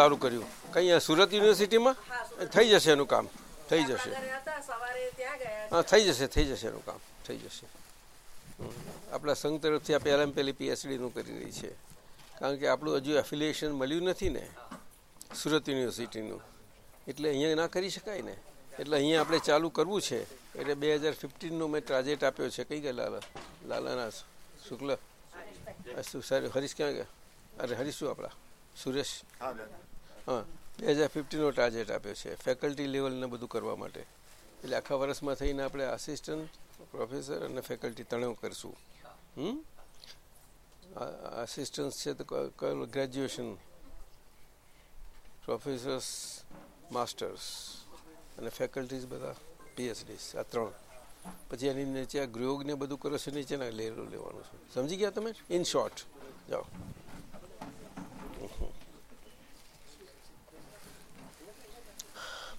સારું કર્યું. કઈ સુરત યુનિવર્સિટીમાં? થઈ જશે એનું કામ. થઈ જશે. આગળ હતા સવારે ત્યાં ગયા હા થઈ જશે થઈ જશે એનું કામ. થઈ જશે. આપણા સંઘ તરફથી આ પહેલાં પહેલી પીએચડીનું કરી રહી છે. કારણ કે આપણું હજુ એફિલિએશન મળ્યું નથી ને સુરત યુનિવર્સિટીનું. એટલે અહીંયા ના કરી શકાય ને. એટલે અહીંયા આપણે ચાલુ કરવું છે. એટલે બે હજાર ફિફ્ટીનનો મેં ટ્રાજેક્ટ આપ્યો છે. કઈ ગયા લાલા? લાલાના શુક્લ? અસ્તુ સારું હરીશ ક્યાં ગયા? અરે હરીશ શું આપણા? સુરેશ? હા. બે હજાર ફિફ્ટીનનો ટાર્ગેટ આપ્યો છે ફેકલ્ટી લેવલને બધું કરવા માટે. એટલે આખા વર્ષમાં થઈને આપણે આસિસ્ટન્ટ પ્રોફેસર અને ફેકલ્ટી ત્રણેય કરશું. હમ? આસિસ્ટન્સ છે તો ગ્રેજ્યુએશન પ્રોફેસર્સ માસ્ટર્સ અને ફેકલ્ટીઝ બધા પીએચડીસ આ ત્રણ. પછી એની નીચે આ ગૃહયોગ બધું કરો છો, નીચેના લેવલ લેવાનું છે. સમજી ગયા તમે? ઇન શોર્ટ જાઓ.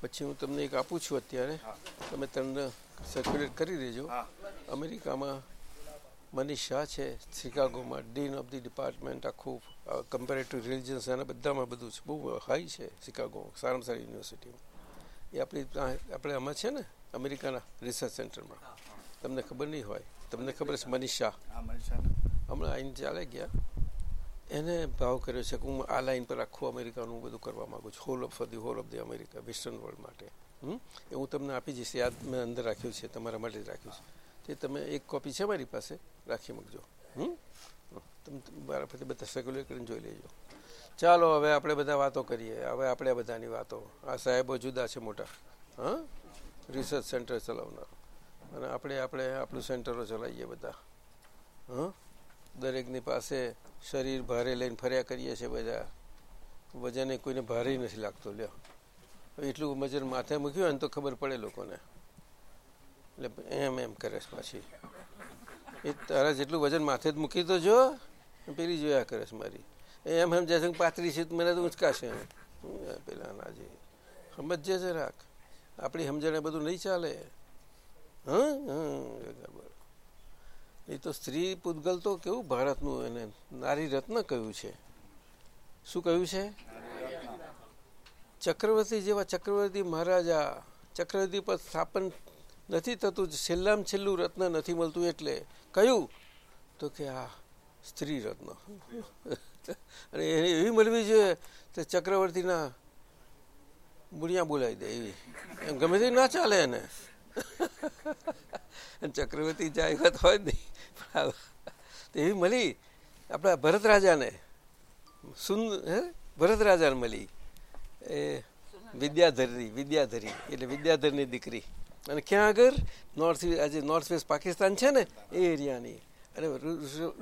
પછી હું તમને એક આપું છું અત્યારે. તમે તમને સર્ક્યુલેટ કરી દેજો. અમેરિકામાં મનીષ શાહ છે શિકાગોમાં ડીન ઓફ ધી ડિપાર્ટમેન્ટ આખું કમ્પેરેટિવ રિલિજન્સ અને બધામાં બધું છે. બહુ હાઈ છે શિકાગો સારામાં સારી યુનિવર્સિટીમાં એ આપણી આપણે આમાં છે ને અમેરિકાના રિસર્ચ સેન્ટરમાં તમને ખબર નહીં હોય. તમને ખબર છે મનીષ શાહ? હમણાં આઈને ચાલે ગયા. એને ભાવ કર્યો છે કે હું આ લાઈન પર આખું અમેરિકાનું બધું કરવા માગું છું. Whole of the whole of the America western world માટે. એ હું તમને આપી જઈશ. યાદ મેં અંદર રાખ્યું છે, તમારા માટે જ રાખ્યું છે. તે તમે એક કોપી છે મારી પાસે? રાખી મૂકજો. હમ? તમે મારા બધા સેક્યુલર કરીને જોઈ લેજો. ચાલો, હવે આપણે બધા વાતો કરીએ. હવે આપણે બધાની વાતો. આ સાહેબો જુદા છે મોટા. હા? રિસર્ચ સેન્ટર ચલાવનાર. અને આપણે આપણે, આપણું સેન્ટરો ચલાવીએ બધા. હં? દરેકની પાસે શરીર ભારે લઈને ફર્યા કરીએ છીએ બધા. વજને કોઈને ભારે નથી લાગતું, લ્યો. એટલું વજન માથે મૂક્યું હોય ને તો ખબર પડે લોકોને. એટલે એમ એમ કરે છે પાછી. એ તારા જેટલું વજન માથે જ મૂકી તો જો, પેલી જોયા કરે છે મારી. એમ એમ જશે પાતળી છે મને તો ઉંચકાશે પેલા ના જે છે રાખ આપણી સમજણ બધું નહીં ચાલે. હં? હં એ તો સ્ત્રી પૂતગલ તો કેવું ભારતનું એને નારી રત્ન કહ્યું છે? શું કહ્યું છે? ચક્રવર્તી જેવા ચક્રવર્તી મહારાજા ચક્રવર્તી પર સ્થાપન નથી થતું છેલ્લામાં છેલ્લું રત્ન નથી મળતું એટલે કયું? તો કે આ સ્ત્રી રત્ન. અને એવી મળવી જોઈએ તો ચક્રવર્તીના બુણિયા બોલાવી દે એવી. એમ ગમે તે ના ચાલે એને. ચક્રવર્તી જાયગત હોય નહીં. એવી મળી. આપણા ભરત રાજાને. સુંદ હે? ભરત રાજાને મળી. એ વિદ્યાધરી વિદ્યાધરી. એટલે વિદ્યાધરની દીકરી. અને ક્યાં આગળ? નોર્થ આજે નોર્થ વેસ્ટ પાકિસ્તાન છે ને? એ એરિયાની. અને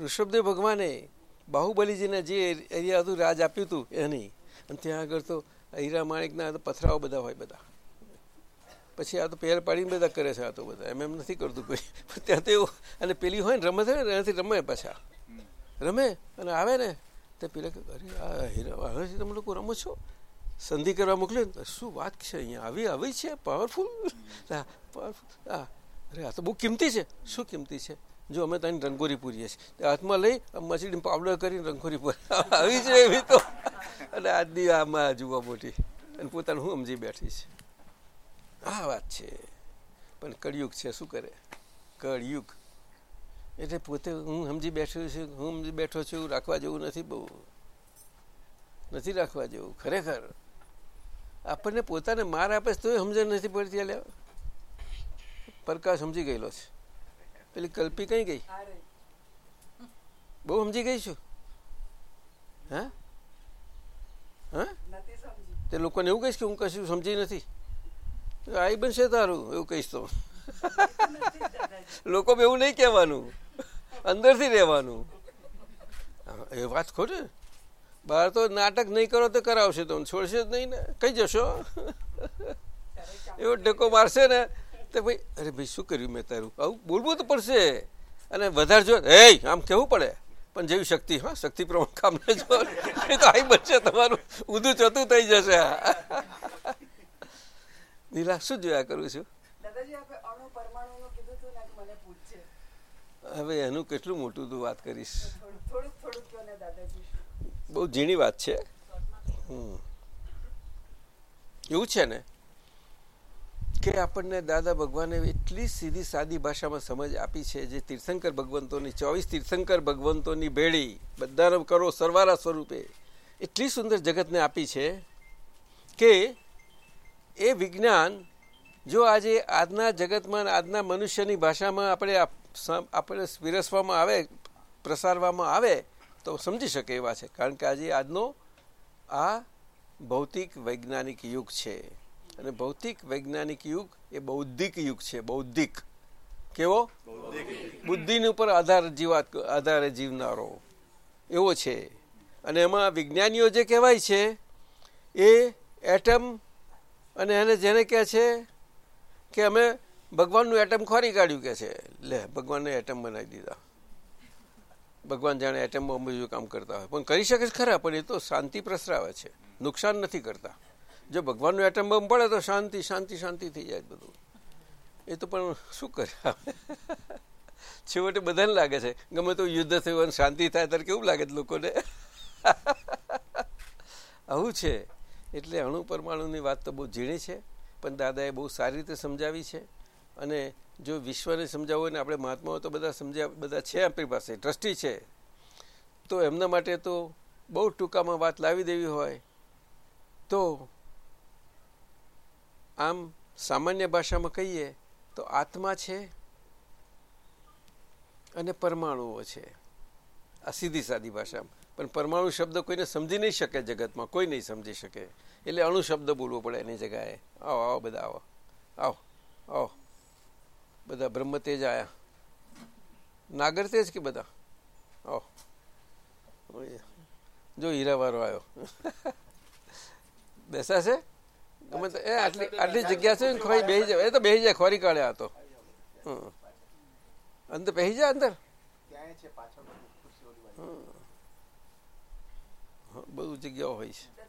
ઋષભદેવ ભગવાને બાહુબલીજીને જે એરિયા હતું રાજ આપ્યું હતું એની. અને ત્યાં આગળ તો હીરા માણિકના પથરાઓ બધા હોય બધા. પછી આ તો પહેર પાડીને બધા કરે છે, આ તો બધા. એમ એમ નથી કરતું કોઈ. ત્યાં તો એવું, અને પેલી હોય ને, રમે છે ને એનાથી રમે પાછા. રમે અને આવે ને, તો પેલા અરે, આ હીરા, હવે તમે લોકો રમો છો, સંધિ કરવા મોકલે ને શું વાત છે અહીંયા? આવી આવી છે? પાવરફુલ પાવરફુલ હા. અરે, આ તો બહુ કિંમતી છે. શું કિંમતી છે? જો અમે ત્યાંની રંગોરી પૂરીએ છીએ. હાથમાં લઈ મચડી પાવડર કરીને રંગોરી પૂરી. આવી છે એવી તો. અને આજની આમાં જુઓ મોટી. અને પોતાનું હું સમજી બેઠી છે. આ વાત છે. પણ કળિયુગ છે, શું કરે? કળિયુગ. એટલે પોતે હું સમજી બેઠો છું, હું સમજી બેઠો છું, રાખવા જેવું નથી બહુ. નથી રાખવા જેવું, ખરેખર. આપણને પોતાને માર આપે તો સમજણ નથી પડતી અલ્યા. પ્રકાશ સમજી ગયેલો છે. પેલી કલ્પી કઈ ગઈ? બહુ સમજી ગઈ છું. હા? હા? તે લોકોને એવું કહીશ કે હું કશું સમજી નથી. આઈ બનશે તારું, એવું કહીશ તો. લોકો એવું નહીં કહેવાનું. અંદરથી રહેવાનું. એ વાત ખોટ. બહાર તો નાટક નહીં કરો તો કરાવશે તો, છોડશે જ નહીં ને. કઈ જશો? એવો ટેકો મારશે ને. તો ભાઈ, અરે ભાઈ, શું કર્યું મેં તારું? આવું બોલવું તો પડશે. અને વધારે જો એ આમ કેવું પડે? પણ જેવી શક્તિ, હા, શક્તિ પ્રમાણ કામ ન જો એ તો આઈ બનશે તમારું. ઊંધું ચતું થઈ જશે. નીલા શું જોયા કરું છું? હવે એનું કેટલું મોટું તું વાત કરીશ. બહુ ઝીણી વાત છે. એવું છે ને? કે આપણને દાદા ભગવાને એટલી સીધી સાદી ભાષામાં સમજ આપી છે જે તીર્થંકર ભગવંતોની ચોવીસ તીર્થંકર ભગવંતોની ભેળી બધાનો કરો સરવારા સ્વરૂપે એટલી સુંદર જગતને આપી છે કે એ વિજ્ઞાન જો આજે આજના જગતમાં આજના મનુષ્યની ભાષામાં આપણે આપણે વિરસવામાં આવે, પ્રસારવામાં આવે, તો સમજી શકે એવા છે. કારણ કે આજે આજનો આ ભૌતિક વૈજ્ઞાનિક યુગ છે. અને ભૌતિક વૈજ્ઞાનિક યુગ એ બૌદ્ધિક યુગ છે. બૌદ્ધિક. કેવો? બુદ્ધિની ઉપર આધાર જીવાત આધારે જીવનારો. એવો છે. અને એમાં વિજ્ઞાનીઓ જે કહેવાય છે, એ એટમ અને એને જેને કહે છે કે અમે ભગવાનનું એટમ ખોરી કાઢ્યું કે છે. લે, ભગવાનને એટમ બનાવી દીધા. ભગવાન જાણે એટમ બીજું કામ કરતા હોય. પણ કરી શકે છે ખરા, પણ એ તો શાંતિ પ્રસરાવે છે. નુકસાન નથી કરતા. જો ભગવાનનું એટમ બમ પડે તો શાંતિ શાંતિ શાંતિ થઈ જાય બધું. એ તો પણ શું કરે? છેવટે બધાને લાગે છે. ગમે તો યુદ્ધ થયું શાંતિ થાય, ત્યારે કેવું લાગે લોકોને? આવું છે. એટલે અણુ પરમાણુની વાત તો બહુ ઝીણી છે, પણ દાદાએ બહુ સારી રીતે સમજાવી છે. અને જો વિશ્વને સમજાવવું હોય ને, આપણે મહાત્માઓ તો બધા સમજ્યા, બધા છે આપણી પાસે, ટ્રસ્ટી છે. તો એમના માટે તો બહુ ટૂંકામાં વાત લાવી દેવી હોય. તો આમ સામાન્ય ભાષામાં કહીએ તો આત્મા છે અને પરમાણુઓ છે. આ સીધી સાદી ભાષામાં. પણ પરમાણુ શબ્દ કોઈને સમજી નહીં શકે જગતમાં, કોઈ નહીં સમજી શકે. એટલે અણુ શબ્દ બોલવો પડે એની જગ્યાએ આવો આવો બધા આવો. આવો આવો. બધા બ્રહ્મતેજ આવ્યા નાગર તેજ કે બધા? આવો. જો હીરાવાળો આવ્યો બેસાશે ગમે એ આટલી આટલી જગ્યા છે ને ખોરી બેસી જાય. એ તો બેસી જાય ખોરી કાઢે આ તો. અંદર બેસી જાય અંદર. બધું જગ્યાઓ હોય છે.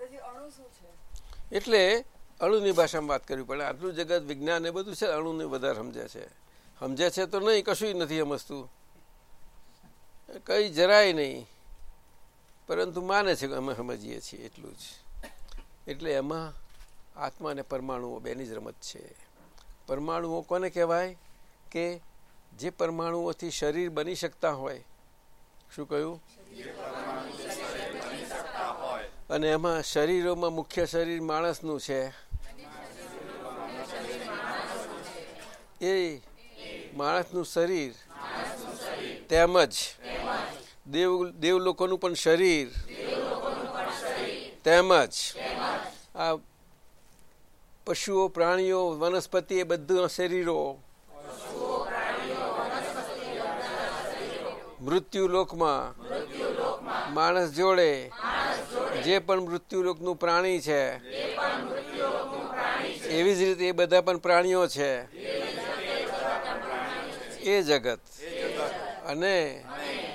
એટલે અણુની ભાષામાં વાત કરવી પડે. આટલું જગત વિજ્ઞાન એ બધું છે અણુને વધારે સમજે છે. સમજે છે તો નહીં કશું નથી સમજતું. કઈ જરાય નહીં. પરંતુ માને છે કે અમે સમજીએ છીએ એટલું જ. એટલે એમાં આત્મા અને પરમાણુઓ બેની જ રમત છે. પરમાણુઓ કોને કહેવાય? કે જે પરમાણુઓથી શરીર બની શકતા હોય. શું કહ્યું? અને એમાં શરીરોમાં મુખ્ય શરીર માણસનું છે. એ માણસનું શરીર. તેમજ દેવ, દેવલોકોનું પણ શરીર. તેમજ આ પશુઓ, પ્રાણીઓ, વનસ્પતિ એ બધું શરીરો. મૃત્યુ લોકમાં માણસ જોડે જે પણ મૃત્યુલોકનું પ્રાણી છે, એવી જ રીતે એ બધા પણ પ્રાણીઓ છે. એ જગત. અને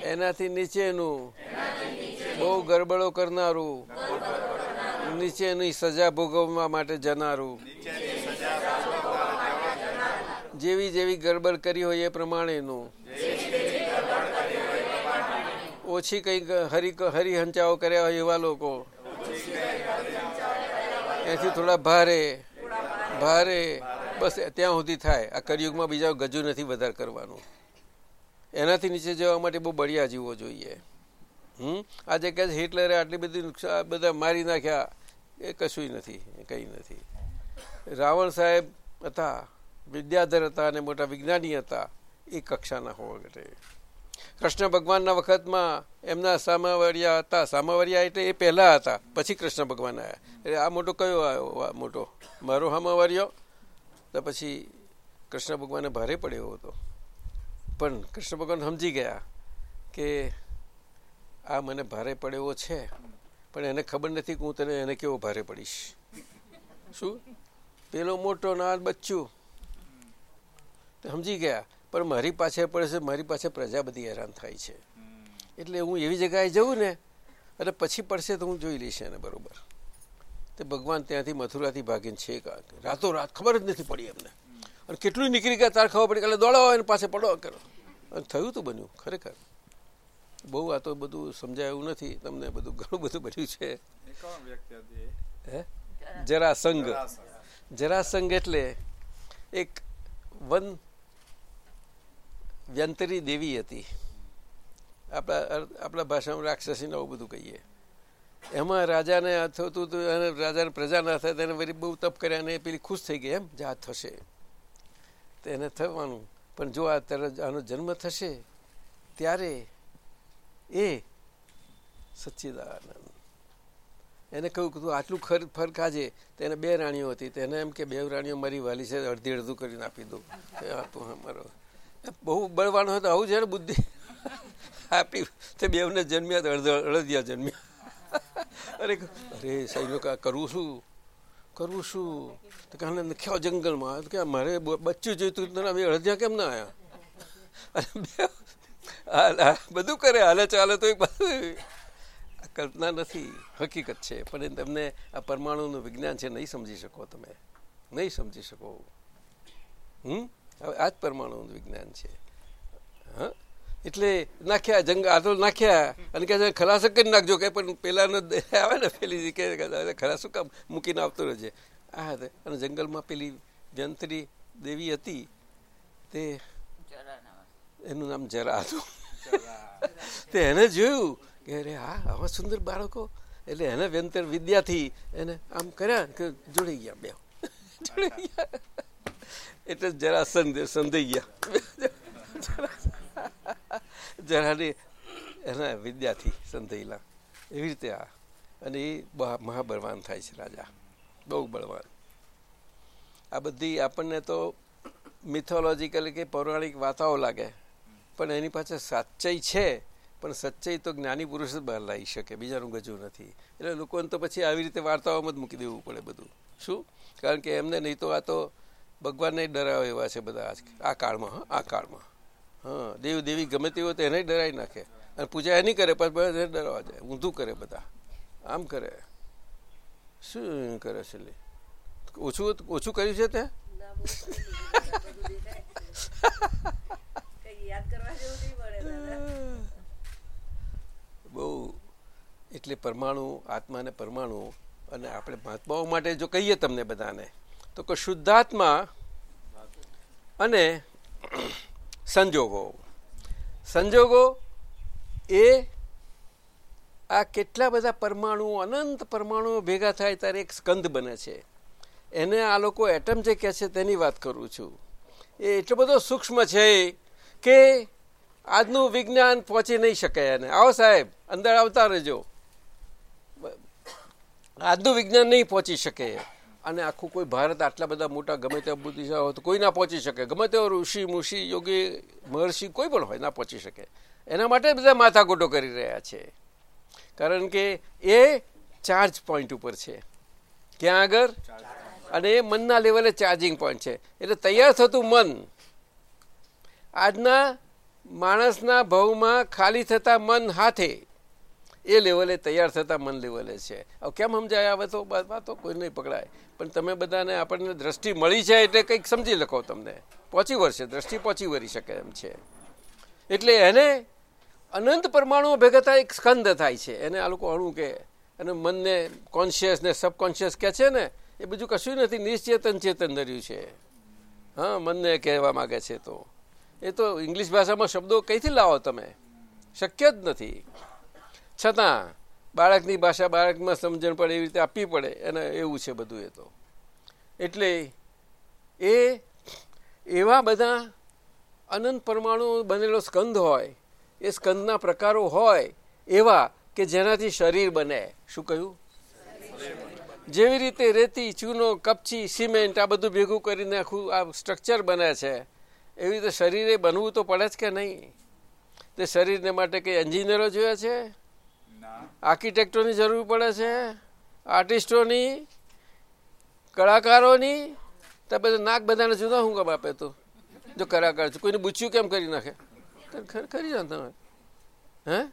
એનાથી નીચેનું બહુ ગરબડો કરનારું, નીચેની સજા ભોગવવા માટે જનારું. જેવી જેવી ગરબડ કરી હોય એ પ્રમાણેનું. ઓછી કંઈક હરી હરિહંચાઓ કર્યા હોય એવા લોકો. એથી થોડા ભારે ભારે, બસ ત્યાં સુધી થાય. આ કરિયુગમાં બીજા ગજુ નથી વધારે કરવાનું. એનાથી નીચે જવા માટે બહુ બળિયા જીવો જોઈએ. હમ? આજે કહે છે, હિટલરે આટલી બધી નુકસાન બધા મારી નાખ્યા. એ કશું નથી કંઈ નથી. રાવણ સાહેબ હતા, વિદ્યાધર હતા અને મોટા વિજ્ઞાની હતા. એ કક્ષાના હોવા માટે કૃષ્ણ ભગવાનના વખતમાં એમના સામાવરિયા હતા. સામાવરિયા એટલે એ પહેલા હતા. પછી કૃષ્ણ ભગવાન આવ્યા એટલે આ મોટો કયો આવ્યો મોટો? મારો સામાવર્યો તો પછી કૃષ્ણ ભગવાને ભારે પડ્યો હતો. પણ કૃષ્ણ ભગવાન સમજી ગયા કે આ મને ભારે પડ્યો છે. પણ એને ખબર નથી કે હું તને એને કેવો ભારે પડીશ. શું? પેલો મોટો ના બચ્ચું. સમજી ગયા. પણ મારી પાસે પડે છે મારી પાસે પ્રજા બધી હેરાન થાય છે. એટલે હું એવી જગ્યાએ જઉં ને અને પછી પડશે તો હું જોઈ લઈશ એને બરોબર. તે ભગવાન ત્યાંથી મથુરાથી ભાગીને છે રાતો રાત ખબર જ નથી પડી એમને. અને કેટલું નીકળી ગયા તાર ખબર પડી એટલે દોડાવો એને પાસે પડો કરો અને થયું તો બન્યું ખરેખર. બહુ આ તો બધું સમજાય નથી તમને બધું ઘણું બધું બન્યું છે. હે? જરાસંઘ. જરાસંઘ એટલે એક વન વ્યંતરી દેવી હતી. આપણા આપણા ભાષામાં રાક્ષસીને આવું બધું કહીએ. એમાં રાજાને થતું હતું અને રાજાને પ્રજા ના થાય તેને વળી બહુ તપ કર્યા અને પેલી ખુશ થઈ ગઈ એમ, જા, થશે. તેને થવાનું. પણ જો આ તરત આનો જન્મ થશે, ત્યારે એ સચ્ચિદાનંદ. એને કહ્યું કે તું આટલું ખર, ફર ખાજે. તેને બે રાણીઓ હતી. તેને એમ કે બે રાણીઓ, મારી વાલી છે અડધી અડધું કરીને આપી દઉં આપું તું અમારો બહુ બળવાન હોય તો આવું છે ને બુદ્ધિ? આપી તે બેવને જન્મ્યા તો અડધિયા જન્મ્યા. અરે અરે, સાહેબ કા કરવું શું? કરવું શું? તો કાને નખ્યા જંગલમાં. કે મારે બચ્ચું જોઈતું તને અમે અડધિયા કેમ ના આવ્યા બધું કરે, હાલે ચાલે તો એ બધું. કલ્પના નથી. હકીકત છે, પણ તમને આ પરમાણુનું વિજ્ઞાન છે, નહીં સમજી શકો તમે. નહીં સમજી શકો. હમ? હવે આ જ પરમાણુનું વિજ્ઞાન છે. હા? એટલે નાખ્યા જંગ આ તો નાખ્યા. અને કે છે, ખલાસ કરી નાખજો. કે પણ પેલાનો આવે ને પેલી કે ખલાસ કામ? મૂકીને આવતો રહેજે આ હતા. અને જંગલમાં પેલી જંત્રી દેવી હતી તે એનું નામ જરા હતું. તે એને જોયું કે અરે હા આવા સુંદર બાળકો. એટલે એને વ્યંતર વિદ્યાથી એને આમ કર્યા કે જોડી ગયા બે જોડી ગયા. એટલે જરા સંધ સંધાઈ ગયા જરાની એના વિદ્યાથી સંધાયેલા એવી રીતે આ અને એ મહાબળવાન થાય છે રાજા બહુ બળવાન આ બધી આપણને તો મિથોલોજીકલ કે પૌરાણિક વાર્તાઓ લાગે પણ એની પાછળ સાચય છે પણ સચ્ચાઈ તો જ્ઞાની પુરુષ જ બહાર લાવી શકે બીજાનું ગજું નથી। એટલે લોકોને તો પછી આવી રીતે વાર્તાઓમાં જ મૂકી દેવું પડે બધું। શું? કારણ કે એમને નહીં તો આ તો ભગવાનને ડરાવે એવા છે બધા આજ આ કાળમાં હા આ કાળમાં. હા દેવ દેવી ગમે તેવો તેને ડરાવી નાખે. અને પૂજા એની કરે પણ બધા ડરાવા જાય ઊંધું કરે બધા. આમ કરે. શું કરે છે ઓછું ઓછું કર્યું છે તે. બહુ એટલે પરમાણુ આત્માને પરમાણુ અને આપણે મહાત્માઓ માટે જો કહીએ તમને બધાને તો કે શુદ્ધાત્મા અને સંજોગો. સંજોગો એ આ કેટલા બધા પરમાણુઓ, અનંત પરમાણુઓ ભેગા થાય ત્યારે એક સ્કંદ બને છે. એને આ લોકો એટમ જે કહે છે તેની વાત કરું છું. એ એટલો બધો સૂક્ષ્મ છે કે આજનું વિજ્ઞાન પહોંચી નહીં શકે એને. આવો સાહેબ, અંદર આવતા રહેજો. આજનું વિજ્ઞાન નહીં પહોંચી શકે. અને આખું કોઈ ભારત આટલા બધા મોટા ગમે તે બુદ્ધિશાળી હોય તો કોઈ ના પહોંચી શકે. ગમે તેવો ઋષિ, મુષિ, યોગી, મહર્ષિ કોઈ પણ હોય ના પહોંચી શકે. એના માટે બધા માથાકૂટો કરી રહ્યા છે. કારણ કે એ ચાર્જ પોઈન્ટ ઉપર છે. ક્યાં આગળ? અને એ મનના લેવલે ચાર્જિંગ પોઈન્ટ છે. એટલે તૈયાર થતું મન આજના માણસના ભાવમાં ખાલી થતા મન હાથે એ લેવલે તૈયાર થતા મન લેવલે છે. હવે કેમ સમજાય આવે તો? વાત- કોઈ નહીં પકડાય. પણ તમે બધાને આપણને દ્રષ્ટિ મળી છે એટલે કંઈક સમજી લખો તમને. પહોંચી વળશે, દ્રષ્ટિ પહોંચી વળી શકે એમ છે. એટલે એને અનંત પરમાણુઓ ભેગા થાય, એક સ્કંદ થાય છે. એને આ લોકો અણુ કે, અને મનને કોન્શિયસ ને સબકોન્શિયસ કહે છે ને, એ બીજું કશું નથી, નિશ્ચેતન ચેતન ધર્યું છે. હા, મનને કહેવા માગે છે તો. એ તો ઇંગ્લિશ ભાષામાં શબ્દો કઈથી લાવો તમે? શક્ય જ નથી. છતાં, બાળકની ભાષા બાળકમાં સમજણ પડે એવી રીતે આપવી પડે, અને એવું છે બધું એ તો. એટલે એ, એવા બધા અનંત પરમાણુ બનેલો સ્કંદ હોય, એ સ્કંદના પ્રકારો હોય, એવા કે જેનાથી શરીર બને. શું કહ્યું? જેવી રીતે રેતી, ચૂનો, કપચી, સિમેન્ટ આ બધું ભેગું કરીને આખું આ સ્ટ્રક્ચર બને છે, એવી રીતે શરીરે બનવું તો પડે જ કે નહીં? તે શરીરને માટે કંઈ એન્જિનિયરો જોયા છે? આર્કિટેક્ટોની જરૂર પડે છે, આર્ટિસ્ટોની, કલાકારોની, તો બધા નાક બધાને જુદા હું કામ આપે તો. જો કલાકાર છે, કોઈને પૂછ્યું કેમ કરી નાખે? કરી જાઓ તમે. હે?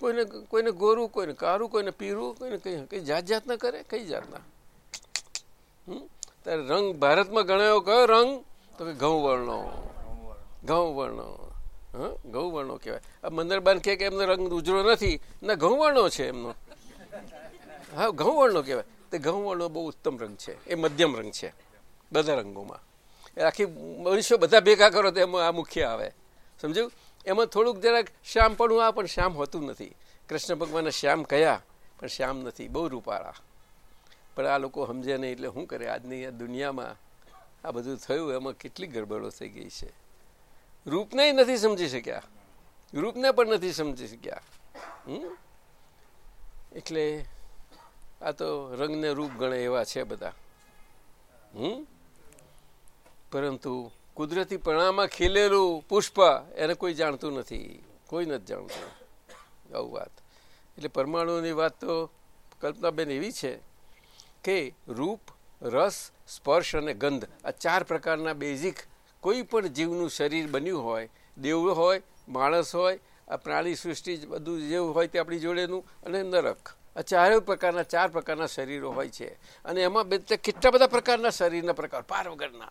કોઈને કોઈને ગોરું, કોઈને કારું, કોઈને પીરું, કોઈને કઈ કઈ જાત જાતના કરે, કઈ જાતના? ત્યારે રંગ ભારતમાં ગણાયો કયો રંગ? તો કે ઘઉં વર્ણો. ઘઉં વર્ણો. હા? ઘઉં વર્ણો કહેવાય મંદરબાન કહે કે એમનો રંગ ઉજળો નથી. ના ઘઉં વર્ણો છે એમનો. હા ઘઉં વર્ણો કહેવાય. તે ઘઉં વર્ણો બહુ ઉત્તમ રંગ છે. એ મધ્યમ રંગ છે. બધા રંગોમાં. આખી મનુષ્યો બધા ભેગા કરો તો એમાં આ મુખ્ય આવે. સમજ્યું? એમાં થોડુંક જરાક શ્યામ પણ આ, પણ શ્યામ હોતું નથી. કૃષ્ણ ભગવાનને શ્યામ કયા, પણ શ્યામ નથી. બહુ રૂપાળા. પણ આ લોકો સમજે નહીં એટલે શું કરે? આજની આ દુનિયામાં આ બધું થયું, એમાં કેટલી ગડબડો થઈ ગઈ છે. રૂપને નથી સમજી શક્યા. રૂપને પણ નથી સમજી શક્યા? એટલે આ તો રંગને રૂપ ગણે એવા છે બધા. હમ? પરંતુ કુદરતી પ્રણામાં ખીલેલું પુષ્પ એને કોઈ જાણતું નથી. કોઈ નથી જાણતું. આવું વાત. એટલે પરમાણુની વાત તો કલ્પનાબેન એવી છે કે રૂપ, રસ, સ્પર્શ અને ગંધ આ ચાર પ્રકારના બેઝિક કોઈ પણ જીવનું શરીર બન્યું હોય, દેવ હોય, માણસ હોય, આ પ્રાણી સૃષ્ટિ બધું જેવું હોય તે આપણી જોડેનું અને નરક. આ ચારે પ્રકારના, ચાર પ્રકારના શરીરો હોય છે. અને એમાં બે કેટલા બધા પ્રકારના શરીરના પ્રકાર? પાર વગરના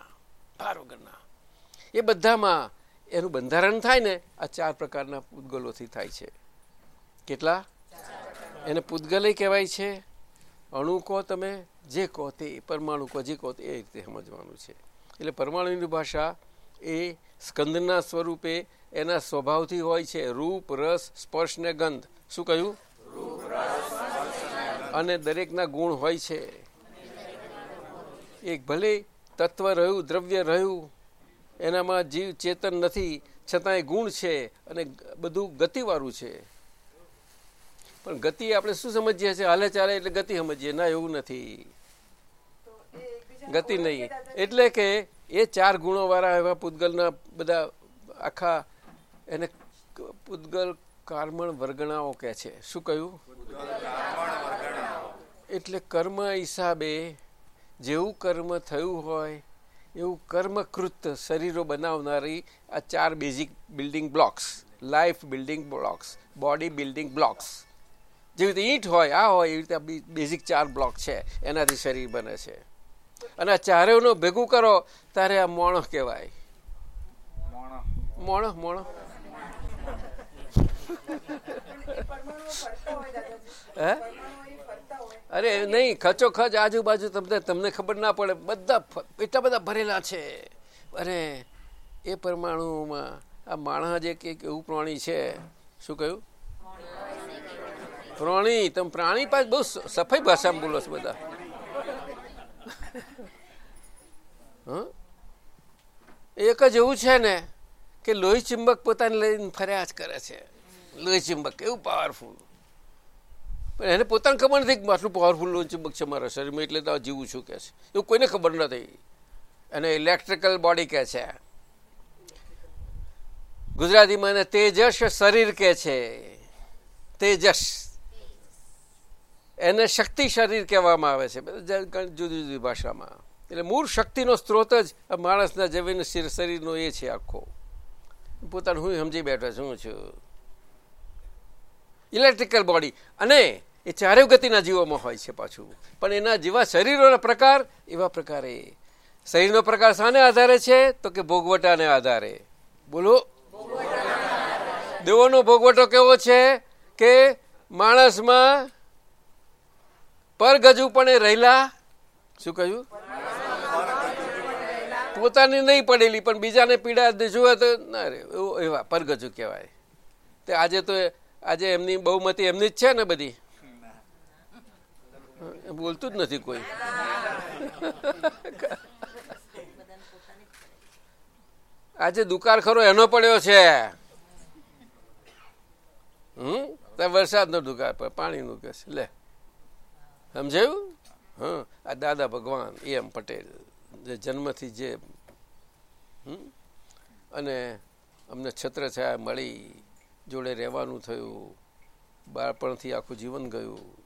પાર વગરના એ બધામાં એનું બંધારણ થાય ને, આ ચાર પ્રકારના પૂતગલોથી થાય છે. કેટલા? એને પૂતગલે કહેવાય છે. અણુ કહો તમે, જે કહો તે, પરમાણુ કહો, જે કહો તે, એ રીતે સમજવાનું છે. એટલે પરમાણુની ભાષા એ સ્કંદના સ્વરૂપે એના સ્વભાવથી હોય છે. રૂપ, રસ, સ્પર્શ ને ગંધ. શું કહ્યું? અને દરેકના ગુણ હોય છે. એક ભલે તત્વ રહ્યું, દ્રવ્ય રહ્યું, એનામાં જીવ ચેતન નથી, છતાંય ગુણ છે અને બધું ગતિવાળું છે. પણ ગતિ આપણે શું સમજીએ છીએ? હાલે ચાલે એટલે ગતિ સમજીએ. ના, એવું નથી. ગતિ નહીં. એટલે કે એ ચાર ગુણો વાળા એવા પૂતગલના બધા આખા એને પૂતગલ કાર્મણ વર્ગણાઓ કહે છે. શું કહ્યું? એટલે કર્મ હિસાબે જેવું કર્મ થયું હોય, એવું કર્મકૃત શરીરો બનાવનારી આ ચાર basic building blocks life building blocks body building blocks જેવી રીતે ઈંટ હોય, આ હોય, એવી રીતે બેઝિક ચાર બ્લોક છે. એનાથી શરીર બને છે. અને આ ચારેયનું ભેગું કરો ત્યારે આ મોણો કહેવાય. મોણો મોણો હે? અરે નહીં ખચો ખચ આજુબાજુ તમને તમને ખબર ના પડે. બધા એટલા બધા ભરેલા છે. અરે એ પરમાણુમાં આ માણસ જે કે એવું પ્રાણી છે. શું કહ્યું? પ્રાણી. તમે પ્રાણી પાસે બહુ સફાઈ ભાષામાં બોલો છો બધા. એક જ એવું છે ને કે લોહી ચુંબક પોતાને લઈને ફર્યા જ કરે છે. લોહી ચુંબક, એવું પાવરફુલ પણ એને પોતાને ખબર નથી કે આટલું પાવરફુલ લોહી ચુંબક છે મારા શરીરમાં એટલે તો જીવું છું કે છે. એવું કોઈને ખબર નથી. એને ઇલેક્ટ્રિકલ બોડી કહે છે. ગુજરાતીમાં એને તેજસ શરીર કહે છે. તેજસ. એને શક્તિ શરીર કહેવામાં આવે છે. જુદી જુદી ભાષામાં. એટલે મૂળ શક્તિનો સ્ત્રોત જ માણસના જમીન શરીરનો એ છે આખો. પોતાનું હું સમજી બેઠો છું છું. ઇલેક્ટ્રિકલ બોડી અને એ ચારે ગતિના જીવોમાં હોય છે પાછું. પણ એના જેવા શરીરોના પ્રકાર એવા પ્રકારે. શરીરનો પ્રકાર શાને આધારે છે? તો કે ભોગવટાને આધારે. બોલો. દેવોનો ભોગવટો કેવો છે? કે માણસમાં પરગજુ પણ રહેલા, શું કહ્યું? પોતાની નહીં પડેલી, પણ બીજાને પીડા જુએ તો ના રે, એવા પરગજુ કહેવાય. તે આજે તો આજે એમની બહુમતી એમની જ છે ને બધી? બોલતું જ નથી કોઈ. આજે દુકાળ ખરો એનો પડ્યો છે. હમ? વરસાદનો દુકાળ પાણીનું કે લે. સમજાયું? હા, આ દાદા ભગવાન, એમ પટેલ, જે જન્મથી જે અને અમને છત્રછાયા મળી, જોડે રહેવાનું થયું, બાળપણથી આખું જીવન ગયું.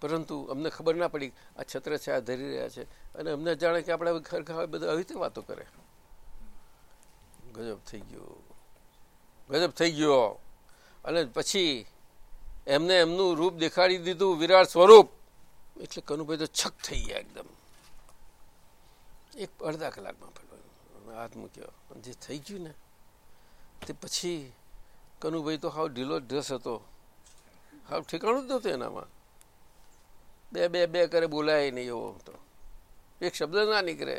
પરંતુ અમને ખબર ના પડી, આ છત્રછાયા ધરી રહ્યા છે. અને અમને જાણે કે આપણે ઘર ખાવા બધા આવી રીતે વાતો કરે. ગજબ થઈ ગયો. ગજબ થઈ ગયો. અને પછી એમને એમનું રૂપ દેખાડી દીધું વિરાટ સ્વરૂપ. એટલે કનુભાઈ તો છક થઈ ગયા એકદમ. એક અડધા કલાકમાં પેલો હાથ મૂક્યો. જે થઈ ગયું ને, તે પછી કનુભાઈ તો હાવ ઢીલો ડ્રેસ હતો. હાવ ઠેકાણું જ નહોતું એનામાં. બે બે બે કરે બોલાય નહીં એવો તો એક શબ્દ ના નીકળે.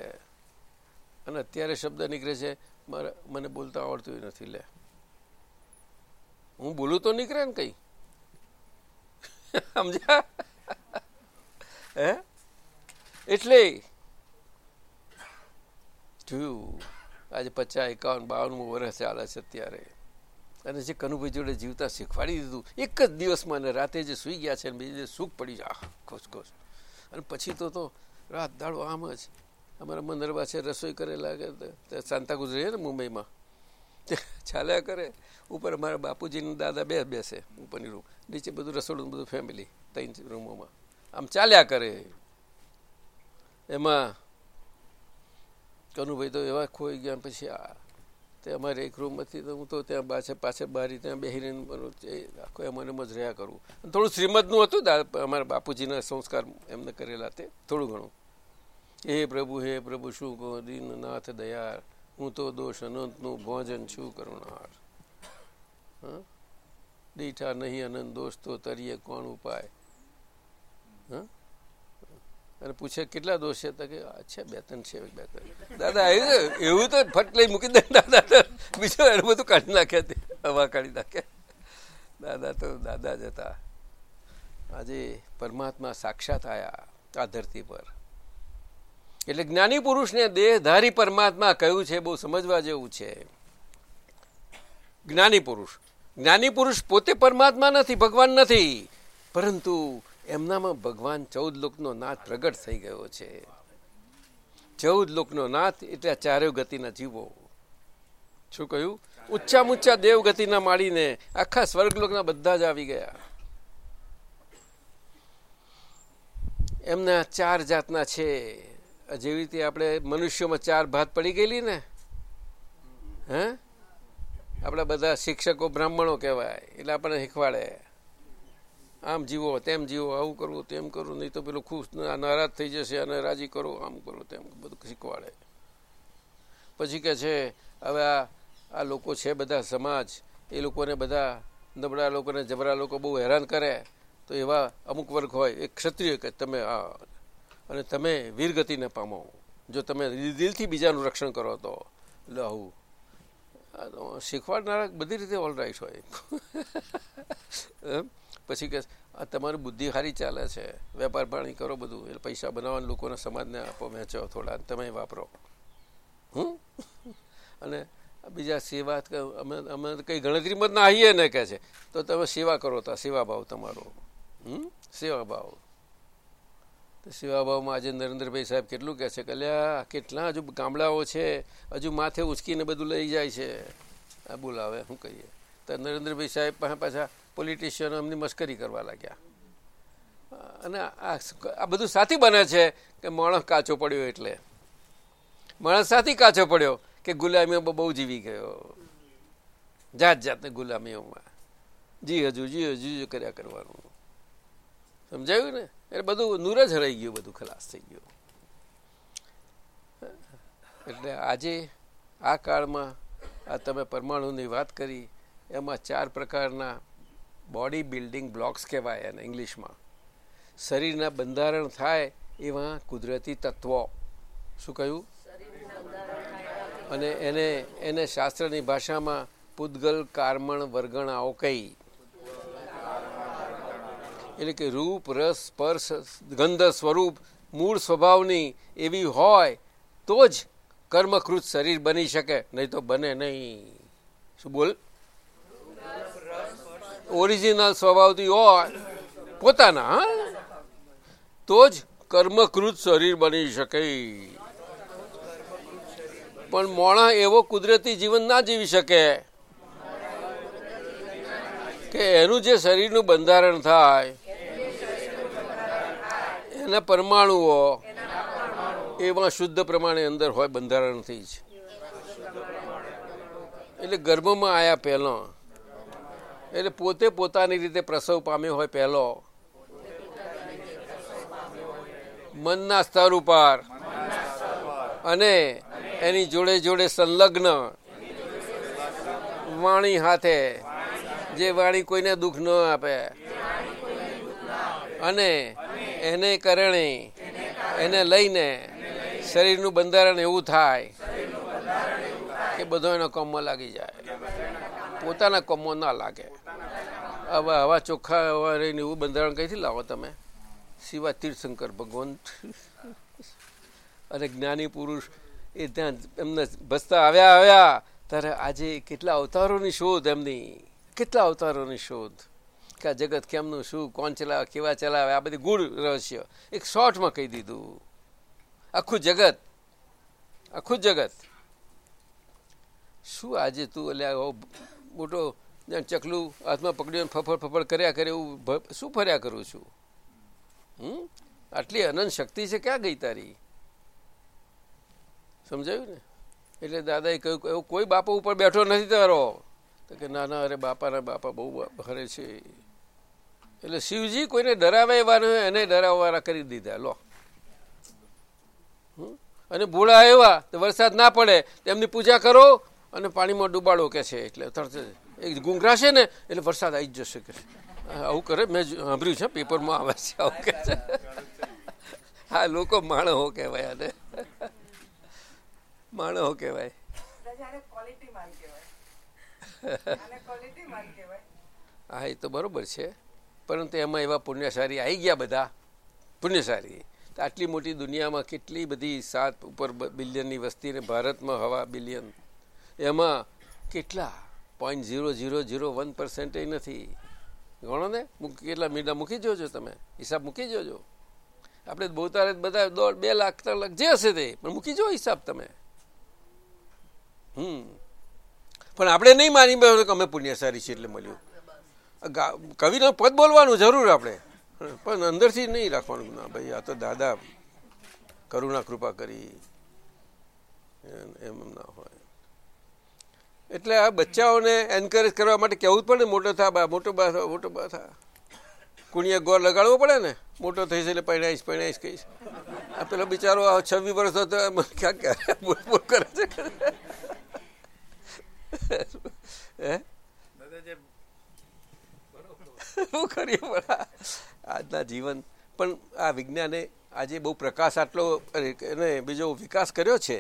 અને અત્યારે શબ્દ નીકળે છે, મારે, મને બોલતા આવડતું નથી, લે. હું બોલું તો નીકળે ને કઈ. સમજ્યા? હે? એટલે જોયું આજે પચાસ, એકાવન, બાવનમું વર્ષ ચાલે છે અત્યારે. અને જે કનુભાઈ જોડે જીવતા શીખવાડી દીધું. એક જ દિવસમાં ને રાતે જે સુઈ ગયા છે બીજે સુખ પડી જાય. ખુશ ખુશ. અને પછી તો તો રાત દાડો આમ જ. અમારા મંદિર પાસે રસોઈ કરે લાગે તો શાંતા ગુજરે ને મુંબઈમાં. ચાલ્યા કરે. ઉપર અમારા બાપુજીના દાદા બે બેસે ઉપરની રૂમ નીચે બધું રસોડું બધું ફેમિલી ત્રણ રૂમોમાં આમ ચાલ્યા કરે. એમાં કનુભાઈ તો એવા ખોઈ ગયા પછી આ તે અમારે એક રૂમ હતી તો હું તો ત્યાં પાછળ પાછળ બારી ત્યાં એ આખો એમ મને જ રહ્યા કરું. થોડું શ્રીમદનું હતું દાદા અમારા બાપુજીના સંસ્કાર એમને કરેલા તે થોડું ઘણું. હે પ્રભુ હે પ્રભુ, શું કહો? દીનનાથ દયાર હું તો દોષ અનંતનું ભોજન છું કરુણાર? દીઠા નહીં અનંત દોષ તો તરીએ કોણ ઉપાય? અને પૂછે, કેટલા દોષ છે? તો કે છે, બે ત્રણ છે, બે ત્રણ. દાદા એવું તો ફટ લઈ મૂકી દે, દાદા બીજું એનું બધું કાઢી નાખે, તે હવા કાઢી નાખ્યા દાદા તો, દાદા જ હતા. આજે પરમાત્મા સાક્ષાત આયા, આ ધરતી પર. એટલે જ્ઞાની પુરુષને દેહધારી પરમાત્મા કહ્યું છે, બહુ સમજવા જેવું છે. જ્ઞાની પુરુષ. જ્ઞાની પુરુષ પોતે પરમાત્મા નથી, ભગવાન નથી. પરંતુ એમનામાં ભગવાન ચૌદ લોકનો નાથ પ્રગટ થઈ ગયો છે. ચૌદ લોકનો નાથ એટલે આ ગતિના જીવો. શું કહ્યું? ઊંચા ઊંચા દેવ ગતિના માળીને આખા સ્વર્ગલોકના બધા જ આવી ગયા. એમના ચાર જાતના છે. જેવી રીતે આપણે મનુષ્યોમાં ચાર ભાત પડી ગયેલી ને? હે? આપણા બધા શિક્ષકો બ્રાહ્મણો કહેવાય. એટલે આપણને શીખવાડે. આમ જીવો, તેમ જીવો, આવું કરવું, તેમ કરવું, નહીં તો પેલું ખુશ નારાજ થઈ જશે અને રાજી કરો, આમ કરો, તેમ બધું શીખવાડે. પછી કે છે, હવે આ આ લોકો છે બધા સમાજ, એ લોકોને બધા નબળા લોકોને જબરા લોકો બહુ હેરાન કરે, તો એવા અમુક વર્ગ હોય એ ક્ષત્રિય કે તમે આ, અને તમે વીરગતિને પામો. જો તમે દિલથી બીજાનું રક્ષણ કરો તો તો શીખવાડનારા બધી રીતે ઓલરાઈટ હોય. એમ? પછી કે તમારી બુદ્ધિ સારી ચાલે છે. વેપાર પાણી કરો બધું. એટલે પૈસા બનાવવાના લોકોને સમાજને આપો વહેંચો થોડા તમે વાપરો. હમ? અને બીજા સેવા અમે અમે કંઈ ગણતરીમાં ના આવીએ ને કહે છે. તો તમે સેવા કરો તા સેવા ભાવ તમારો. હમ? સેવા ભાવ. તો સેવાભાવમાં આજે નરેન્દ્રભાઈ સાહેબ કેટલું કહે છે કે કેટલા હજુ ગામડાઓ છે. હજુ માથે ઉચકીને બધું લઈ જાય છે. આ બોલાવે, શું કહીએ? તો નરેન્દ્રભાઈ સાહેબ પાસે પાછા પોલિટિશિયનો એમની મશ્કરી કરવા લાગ્યા. અને આ બધું સાથી બને છે કે માણસ કાચો પડ્યો એટલે. માણસ સાથી કાચો પડ્યો કે ગુલામીઓમાં બહુ જીવી ગયો. જાત જાતને ગુલામીઓમાં. જી હજુ જી હજુ, જી કર્યા કરવાનું. સમજાયું ને? એટલે બધું નૂર જ હરાઈ ગયું, બધું ખલાસ થઈ ગયું. એટલે આજે આ કાળમાં આ તમે પરમાણુની વાત કરી, એમાં ચાર પ્રકારના બોડી બિલ્ડિંગ બ્લોક્સ કહેવાય એને ઇંગ્લિશમાં. શરીરના બંધારણ થાય એવા કુદરતી તત્વો. શું કહ્યું? અને એને એને શાસ્ત્રની ભાષામાં પૂદગલ કાર્મણ, વર્ગણાઓ કહી. એટલે કે રૂપ, રસ, સ્પર્શ, ગંધ, સ્વરૂપ, મૂળ સ્વભાવની એવી હોય તો જ કર્મકૃત શરીર બની શકે, નહીં તો બને નહીં. શું બોલ? ઓરિજિનલ સ્વભાવથી હોય, પોતાના તો જ કર્મકૃત શરીર બની શકે. પણ મોણા એવો કુદરતી જીવન ના જીવી શકે કે એનું જે શરીરનું બંધારણ થાય, એના પરમાણુઓ એમાં શુદ્ધ પ્રમાણે અંદર હોય બંધારણથી જ. એટલે ગર્ભમાં આવ્યા પહેલો એટલે પોતે પોતાની રીતે પ્રસવ પામ્યો હોય પહેલો. મનના સ્તર ઉપર. અને એની જોડે જોડે સંલગ્ન. વાણી હાથે. જે વાણી કોઈને દુઃખ ન આપે. અને એને કારણે એને લઈને શરીરનું બંધારણ એવું થાય કે બધો એનો કમમાં લાગી જાય. પોતાના કોમમાં ના લાગે. હવે હવા ચોખ્ખા હવા રહીને એવું બંધારણ કઈથી લાવો તમે? શિવા તીર્થશંકર ભગવાન. અને જ્ઞાની પુરુષ, એ ત્યાં એમને ભસતા આવ્યા આવ્યા. ત્યારે આજે કેટલા અવતારોની શોધ એમની? કેટલા અવતારોની શોધ? કે આ જગત કેમનું શું, કોણ ચલાવે, કેવા ચલાવે? આ બધી ગુણ રહસ્ય. એક શોર્ટમાં કહી દીધું. આખું જગત આખું જગત. શું આજે તું એટલે આવો મોટો ચકલું હાથમાં પકડીને ફફડ ફફડ કર્યા કરે એવું શું ફર્યા કરું છું? હમ? આટલી અનંત શક્તિ છે ક્યાં ગઈ તારી? સમજાયું ને? એટલે દાદાએ કહ્યું એવું કોઈ બાપા ઉપર બેઠો નથી તારો. તો કે ના અરે બાપાના બાપા બહુ હરે છે. એટલે શિવજી કોઈને ડરાવે એવા ન હોય, એને ડરાવવાળા કરી દીધા. લો? અને ભોળા એવા તો વરસાદ ના પડે એમની પૂજા કરો અને પાણીમાં ડૂબાડો કે છે એટલે તરત એક ગુંગરાશે ને એટલે વરસાદ આવી જ જશે કે આવું કરે, મેં સાંભળ્યું છે, પેપરમાં આવે છે આવું કે છે. હા, લોકો માણો કહેવાય આને. માણો કહેવાય. હા, એ તો બરોબર છે. પરંતુ એમાં એવા પુણ્યશાળી આવી ગયા બધા. પુણ્યશાળી. આટલી મોટી દુનિયામાં કેટલી બધી સાત ઉપર બિલિયનની વસ્તી ને ભારતમાં હવા બિલિયન. એમાં કેટલા? Point zero zero zero one percentage નથી. ગણો ને? કેટલા મીંડા મૂકી જોજો તમે. હિસાબ મૂકી જોજો. આપણે બહુ તારે બધા દોઢ, બે લાખ, ત્રણ લાખ જે હશે તે, પણ મૂકી જો હિસાબ તમે. હમ. પણ આપણે નહીં માની કે અમે પુણ્યશાળી છીએ એટલે મળ્યું. કવિનો પદ બોલવાનું જરૂર આપણે. પણ અંદરથી નહીં રાખવાનું. ભાઈ, આ તો દાદા કરુણા કૃપા કરી. એમ ના હોય. એટલે આ બચ્ચાઓને એન્કરેજ કરવા માટે કહેવું જ પડે મોટો થા, બા, મોટો બા થા મોટો બા થા. કુણીએ ગોળ લગાડવો પડે ને, મોટો થઈશ એટલે પરણાઈશ પરણાઈશ કહીશ. આ પેલો બિચારો છવ્વીસ વર્ષ હતો ક્યાં કરે છે શું કરીએ પણ આજના જીવન? પણ આ વિજ્ઞાને આજે બહુ પ્રકાશ આટલો એને બીજો વિકાસ કર્યો છે.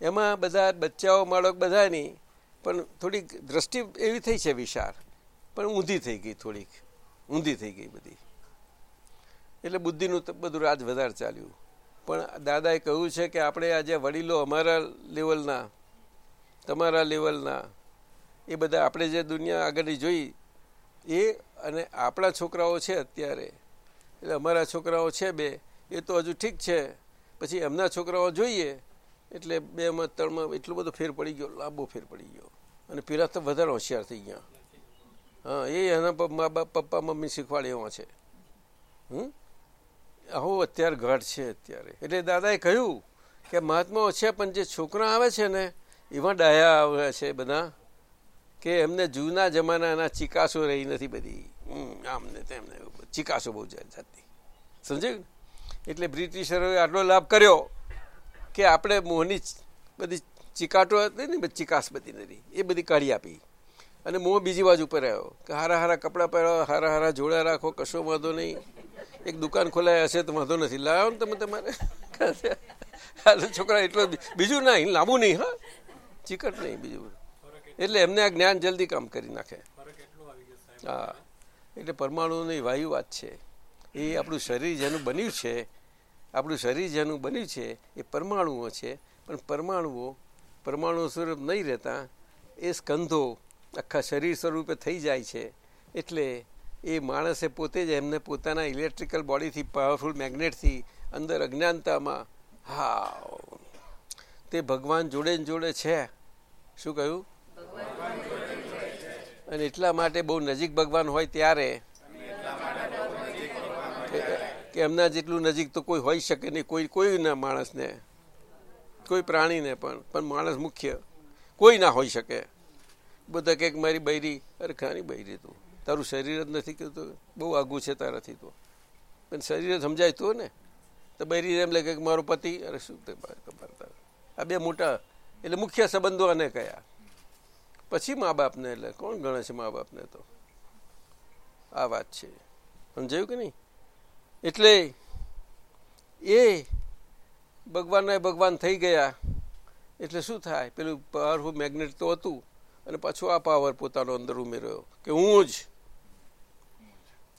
એમાં બધા બચ્ચાઓ, બાળક બધાની પણ થોડીક દ્રષ્ટિ એવી થઈ છે વિશાળ. પણ ઊંધી થઈ ગઈ થોડીક. ઊંધી થઈ ગઈ બધી. એટલે બુદ્ધિનું બધું રાજ વધારે ચાલ્યું. પણ દાદાએ કહ્યું છે કે આપણે આજે વડીલો અમારા લેવલના, તમારા લેવલના, એ બધા આપણે જે દુનિયા આગળની જોઈ, એ અને આપણા છોકરાઓ છે અત્યારે. એટલે અમારા છોકરાઓ છે બે. એ તો હજુ ઠીક છે. પછી એમના છોકરાઓ જોઈએ. એટલે બેમાં ત્રણમાં એટલો બધો ફેર પડી ગયો, લાંબો ફેર પડી ગયો. અને પેલા તો વધારે હોશિયાર થઈ ગયા. હા, એ એના મા બાપ, પપ્પા, મમ્મી શીખવાડે એવા છે. હમ? આવો અત્યારે ઘટ છે અત્યારે. એટલે દાદાએ કહ્યું કે મહાત્માઓ છે, પણ જે છોકરા આવે છે ને, એમાં ડાયા આવે છે બધા, કે એમને જૂના જમાનાના ચિકાસો રહી નથી બધી. આમને આમ તેમને ચિકાસો બહુ જાત. જાતની સમજાયું? એટલે બ્રિટિશરોએ આટલો લાભ કર્યો. કે આપણે મોંની બધી ચિકાટો હતી ને ચિકાસ બધી નથી એ બધી કાઢી આપી. અને મોં બીજી બાજુ પર આવ્યો. કે હારા હારા કપડાં પહેરો, હારા હારા જોડા રાખો, કશો વાંધો નહીં. એક દુકાન ખોલાય હશે તો વાંધો નથી. લાવો ને તમે તમારે. છોકરા, એટલો. બીજું નહીં, લાંબુ નહીં, હા. ચિકટ નહીં બીજું. એટલે એમને આ જ્ઞાન જલ્દી કામ કરી નાખે. હા. એટલે પરમાણુની વાયુ વાત છે. એ આપણું શરીર જેનું બન્યું છે આપણું શરીર જેનું બન્યું છે એ પરમાણુઓ છે. પણ પરમાણુઓ પરમાણુ સ્વરૂપ નહીં રહેતા, એ સ્કંધો આખા શરીર સ્વરૂપે થઈ જાય છે. એટલે એ માણસે પોતે જ એમને પોતાના ઇલેક્ટ્રિકલ બોડીથી પાવરફુલ મેગ્નેટથી અંદર અજ્ઞાનતામાં હા તે ભગવાન જોડે ને જોડે છે. શું કહ્યું? અને એટલા માટે બહુ નજીક ભગવાન હોય ત્યારે કે- એમના જેટલું નજીક તો કોઈ હોઈ શકે નહીં. કોઈ કોઈના માણસને, કોઈ પ્રાણીને પણ પણ માણસ મુખ્ય કોઈ ના હોઈ શકે. બધા કંઈક મારી બૈરી, અરે ખાની બૈરી તું. તારું શરીર જ નથી કહેતું બહુ આઘું છે તારાથી તો. પણ શરીર સમજાય તું ને. તો બૈરી એમ લાગે કે મારો પતિ, અરે શું તારે. આ બે મોટા, એટલે મુખ્ય સંબંધો આને કયા? પછી મા બાપને એટલે કોણ ગણે છે મા બાપને તો? આ વાત છે. સમજાયું કે નહીં? એટલે એ ભગવાનના ભગવાન થઈ ગયા. એટલે શું થાય? પેલું પાવરફુલ મેગ્નેટ તો હતું અને પાછું આ પાવર પોતાનો અંદર ઉમેર્યો કે હું જ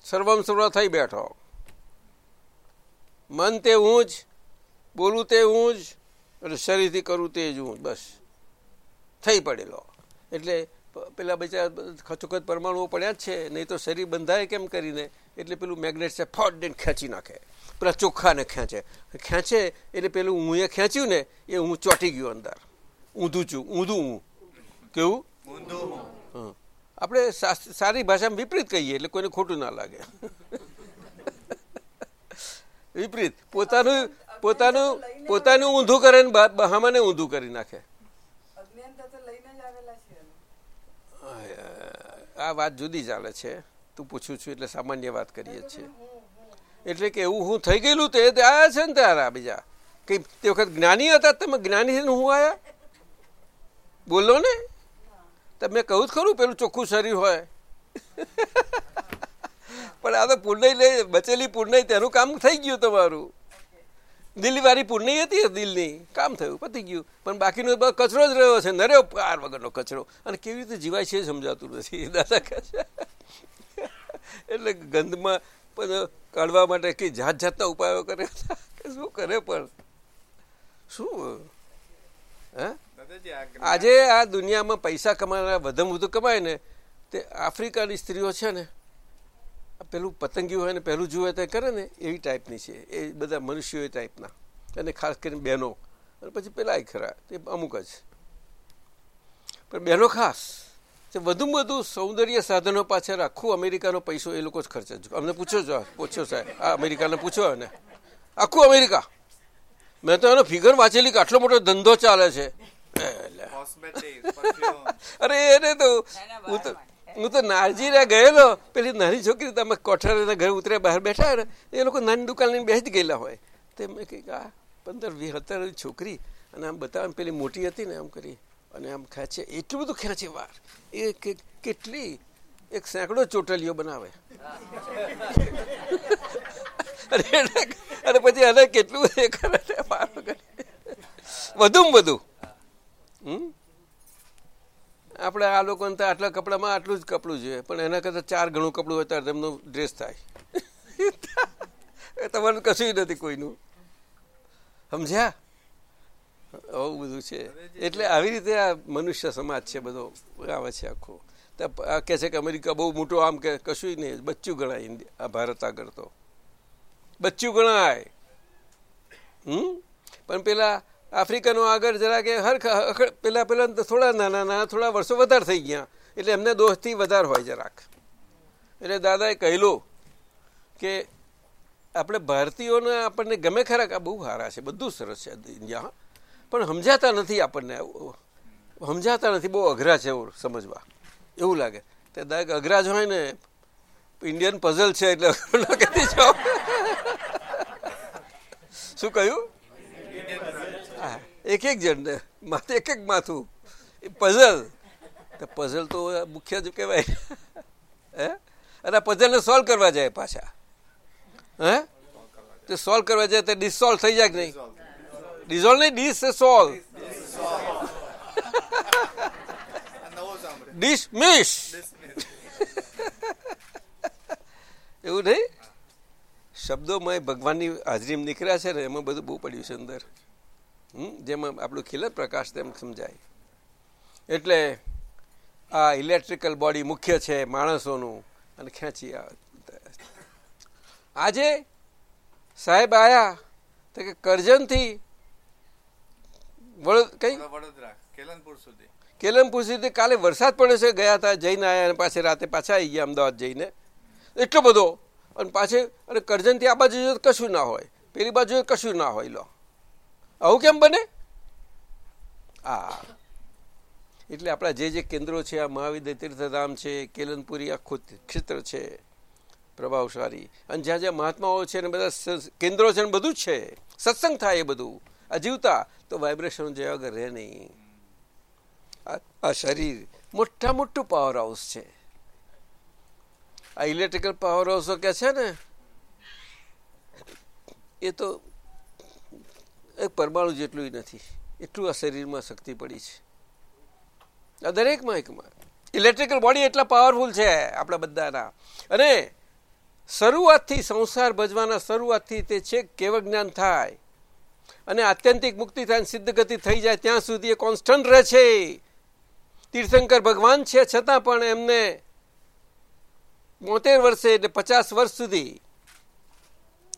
સર્વમ સર્વ થઈ બેઠો. મન તે હું જ, બોલું તે હું જ અને શરીરથી કરું તે જ હું બસ. થઈ પડેલો. એટલે પેલા બચા ખચોખચ પરમાણુઓ પડ્યા જ છે નહીં તો શરીર બંધાય કેમ કરીને? એટલે પેલું મેગ્નેટ છે ફોટ ડેન ખેંચી નાખે. પેલા ચોખ્ખાને ખેંચે. ખેંચે એટલે પેલું હું એ ખેંચ્યું ને એ હું ચોંટી ગયું અંદર. ઊંધું છું ઊંધું હું. કેવું? હં. આપણે સારી ભાષામાં વિપરીત કહીએ એટલે કોઈને ખોટું ના લાગે. વિપરીત. પોતાનું પોતાનું પોતાનું ઊંધું કરે ને બહામાને ઊંધું કરી નાખે અજ્ઞાનતા તો લઈને જ આવેલા છે અમે. આ વાત જુદી ચાલે છે. તું પૂછું છું એટલે સામાન્ય વાત કરીએ છીએ. એટલે કે એવું હું થઈ ગયેલું તે આવ્યા છે ને તારા બીજા. કઈ તે વખત જ્ઞાની હતા તમે જ્ઞાની હું આવ્યા બોલો ને. તમે કહું જ ખરું પેલું ચોખ્ખું શરીર હોય. પણ આ તો પૂર્ણય બચેલી પૂર્ણય તેનું કામ થઈ ગયું તમારું. દિલવાળી પૂર્ણય હતી દિલની. કામ થયું પતી ગયું. પણ બાકીનો કચરો જ રહ્યો છે નર્યો પાર વગરનો કચરો. અને કેવી રીતે જીવાય છે સમજાતું નથી દાદા કહે એટલે ગંધમાં પણ કાઢવા માટે કઈ જાત જાતના ઉપાયો કરે. કે શું કરે પણ? શું? હા? આજે આ દુનિયામાં પૈસા કમાનારા વધુ વધુ કમાય ને તે આફ્રિકાની સ્ત્રીઓ છે ને પેલું પતંગી હોય ને પહેલું જુએ તે કરે ને એવી ટાઈપની છે. એ બધા મનુષ્યો એ ટાઈપના અને ખાસ કરીને બહેનો. અને પછી પેલા ખરા તે અમુક જ. પણ બહેનો ખાસ. તે વધુમાં વધુ સૌંદર્ય સાધનો પાછળ આખું અમેરિકાનો પૈસો એ લોકો જ ખર્ચે છે. અમને પૂછો છો પૂછ્યો સાહેબ. આ અમેરિકાને પૂછો એને. આખું અમેરિકા. મેં તો એનો ફિગર વાંચેલી કે આટલો મોટો ધંધો ચાલે છે. અરે એને તો હું તો હું તો નારજીરા ગયેલો. પેલી નાની છોકરી તમે કોઠારીના ઘરે ઉતરે બહાર બેઠા એ લોકો નાની દુકાન લઈને બેસી ગયેલા હોય. તે મેં કંઈક આ પંદર વીસ અત્યારે છોકરી અને આમ બતાવે પેલી મોટી હતી ને આમ કરી અને આમ ખેંચે. એટલું બધું ખેંચે વાર. એ કેટલી? એક સેંકડો ચોટલીઓ બનાવે. અને પછી એને કેટલું એ કરે વધુમાં વધુ. હમ? આપણે આ લોકોને તો આટલા કપડામાં આટલું જ કપડું જોઈએ પણ એના કરતાં ચાર ઘણું કપડું હોય ત્યારે તેમનું ડ્રેસ થાય. એ તમારું કશું નથી કોઈનું. સમજ્યા? આવું બધું છે. એટલે આવી રીતે આ મનુષ્ય સમાજ છે બધો, આવે છે આખો. તો કહે છે કે અમેરિકા બહુ મોટો આમ કે કશું નહીં, બચ્ચું ગણાય ઇન્ડિયા ભારત આગળ તો. બચ્ચું ગણાય. હમ? પણ પેલા આફ્રિકનો આગળ જરા કે હર પેલા પેલા થોડા નાના નાના, થોડા વર્ષો વધારે થઈ ગયા. એટલે એમને દોષથી વધારે હોય જરાક. એટલે દાદાએ કહેલું કે આપણે ભારતીયોને આપણને ગમે ખરા આ બહુ સારા છે, બધું સરસ છે ઇન્ડિયા પણ સમજાતા નથી આપણને. સમજાતા નથી, બહુ અઘરા છે એવું સમજવા. એવું લાગે. તે દાદા અઘરા જ હોય ને, ઇન્ડિયન પઝલ છે એટલે શું કહ્યું? એક એક જણ ને માથે એક એક માથું. એ પઝલ પઝલ તો મુખ્ય જ કહેવાય. હે? અને પઝલને સોલ્વ કરવા જાય પાછા. હે? તે સોલ્વ કરવા જાય તો ડિસોલ્વ થઈ જાય કે નહીં? ડિઝોલ્વ નહીં dissolve dismiss dismiss એવું નહીં? શબ્દોમાં ભગવાનની હાજરીમાં નીકળ્યા છે ને, એમાં બધું બહુ પડ્યું છે અંદર. જેમાં આપણું ખીલત પ્રકાશ તેમ સમજાય. એટલે આ ઇલેક્ટ્રિકલ બોડી મુખ્ય છે માણસોનું અને ખેંચી આજે સાહેબ આયા તો કે કરજણથી કઈ? વડોદરા કેલનપુર સુધી. કાલે વરસાદ પડ્યો છે ગયા હતા જઈને આવ્યા અને પાછી રાતે પાછા આવી ગયા અમદાવાદ જઈને. એટલો બધો. અને પાછે અને કરજણથી આ બાજુ કશું ના હોય. પેલી બાજુ કશું ના હોય લો. આવું કેમ બને? આ. એટલે આપણા જે જે કેન્દ્રો છે, આ મહાવિદ્ય તીર્થધામ છે, કેલનપુરી આખું ક્ષેત્ર છે, પ્રભાવશાળી. અને જ્યાં જ્યાં મહાત્માઓ છે ને બધા કેન્દ્રો છે ને બધું જ છે. સત્સંગ થાય એ બધું. આ જીવતા તો વાઇબ્રેશન જે વગર રહે નહીં. આ શરીર મોટા મોટું પાવર હાઉસ છે. આ ઇલેક્ટ્રિકલ પાવર હાઉસો કે છે ને, એ તો એક પરમાણુ જેટલું નથી. એટલું આ શરીરમાં શક્તિ પડી છે. આ દરેકમાં એકમાં ઇલેક્ટ્રિકલ બોડી એટલા પાવરફુલ છે આપણા બધાના. અને શરૂઆતથી સંસાર ભજવાના શરૂઆતથી તે છે કેવ જ્ઞાન થાય. અને આત્યંતિક મુક્તિ થાય સિદ્ધ ગતિ થઈ જાય ત્યાં સુધી એ કોન્સ્ટન્ટ રહે છે. તીર્થંકર ભગવાન છે છતાં પણ એમને બોતેર વર્ષે એટલે પચાસ વર્ષ સુધી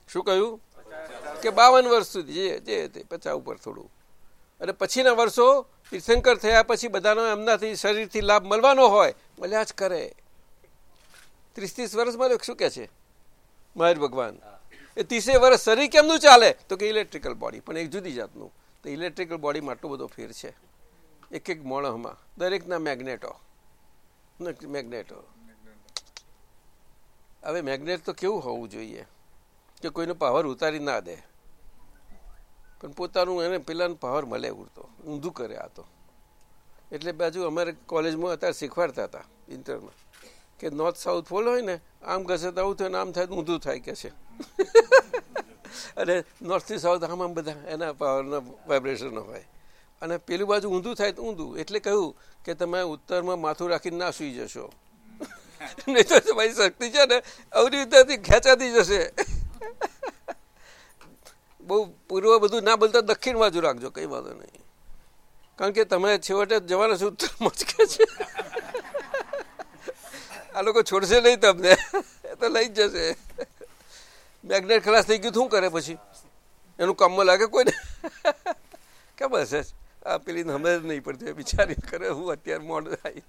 શું કહ્યું? કે બાવન વર્ષ સુધી જે જે તે પચાસ ઉપર થોડું. અને પછીના વર્ષો તીર્થંકર થયા પછી બધાનો એમનાથી શરીરથી લાભ મળવાનો હોય મળ્યા જ કરે. ત્રીસ ત્રીસ વર્ષ મળ્યો શું કે છે? મહાર ભગવાન. એ ત્રીસે વર્ષ શરીર કેમનું ચાલે? તો કે ઇલેક્ટ્રિકલ બોડી પણ એક જુદી જાતનું. તો ઇલેક્ટ્રિકલ બોડીમાં આટલો બધો ફેર છે. એક એક મોણસમાં દરેકના મેગ્નેટો મેગ્નેટો હવે મેગ્નેટ તો કેવું હોવું જોઈએ? કે કોઈનો પાવર ઉતારી ના દે. પણ પોતાનું એને પેલાનો પાવર મળે ઉડતો. ઊંધું કરે આ તો. એટલે બાજુ અમારે કોલેજમાં અત્યારે શીખવાડતા હતા ઇન્ટરમાં કે નોર્થ સાઉથ ફોલ હોય ને, આમ ઘસે તો આવું થાય ને આમ થાય તો ઊંધું થાય કે છે. અને નોર્થથી સાઉથ આમ આમ બધા એના પાવરના વાઇબ્રેશનો હોય. અને પેલું બાજુ ઊંધું થાય તો ઊંધું. એટલે કહ્યું કે તમે ઉત્તરમાં માથું રાખીને ના સૂઈ જશો. નહીં તો તમારી શક્તિ છે ને, અવરી રીતેથી ખેંચાતી જશે. બહુ પૂર્વ બધું ના બોલતા દક્ષિણ બાજુ રાખજો, કઈ વાંધો નહીં. કારણ કે તમે છેવટે જવાના છો ઉત્તરમાં જ કે છે? આ લોકો છોડશે નહીં તમને, એ તો લઈ જ જશે. મેગ્નેટ ખલાસ થઈ ગયું શું કરે પછી? એનું કામમાં લાગે કોઈને? કેમ હશે? આ પેલી સમજ નહીં પડતી બિચારી કરે હું અત્યારે મોડ આવી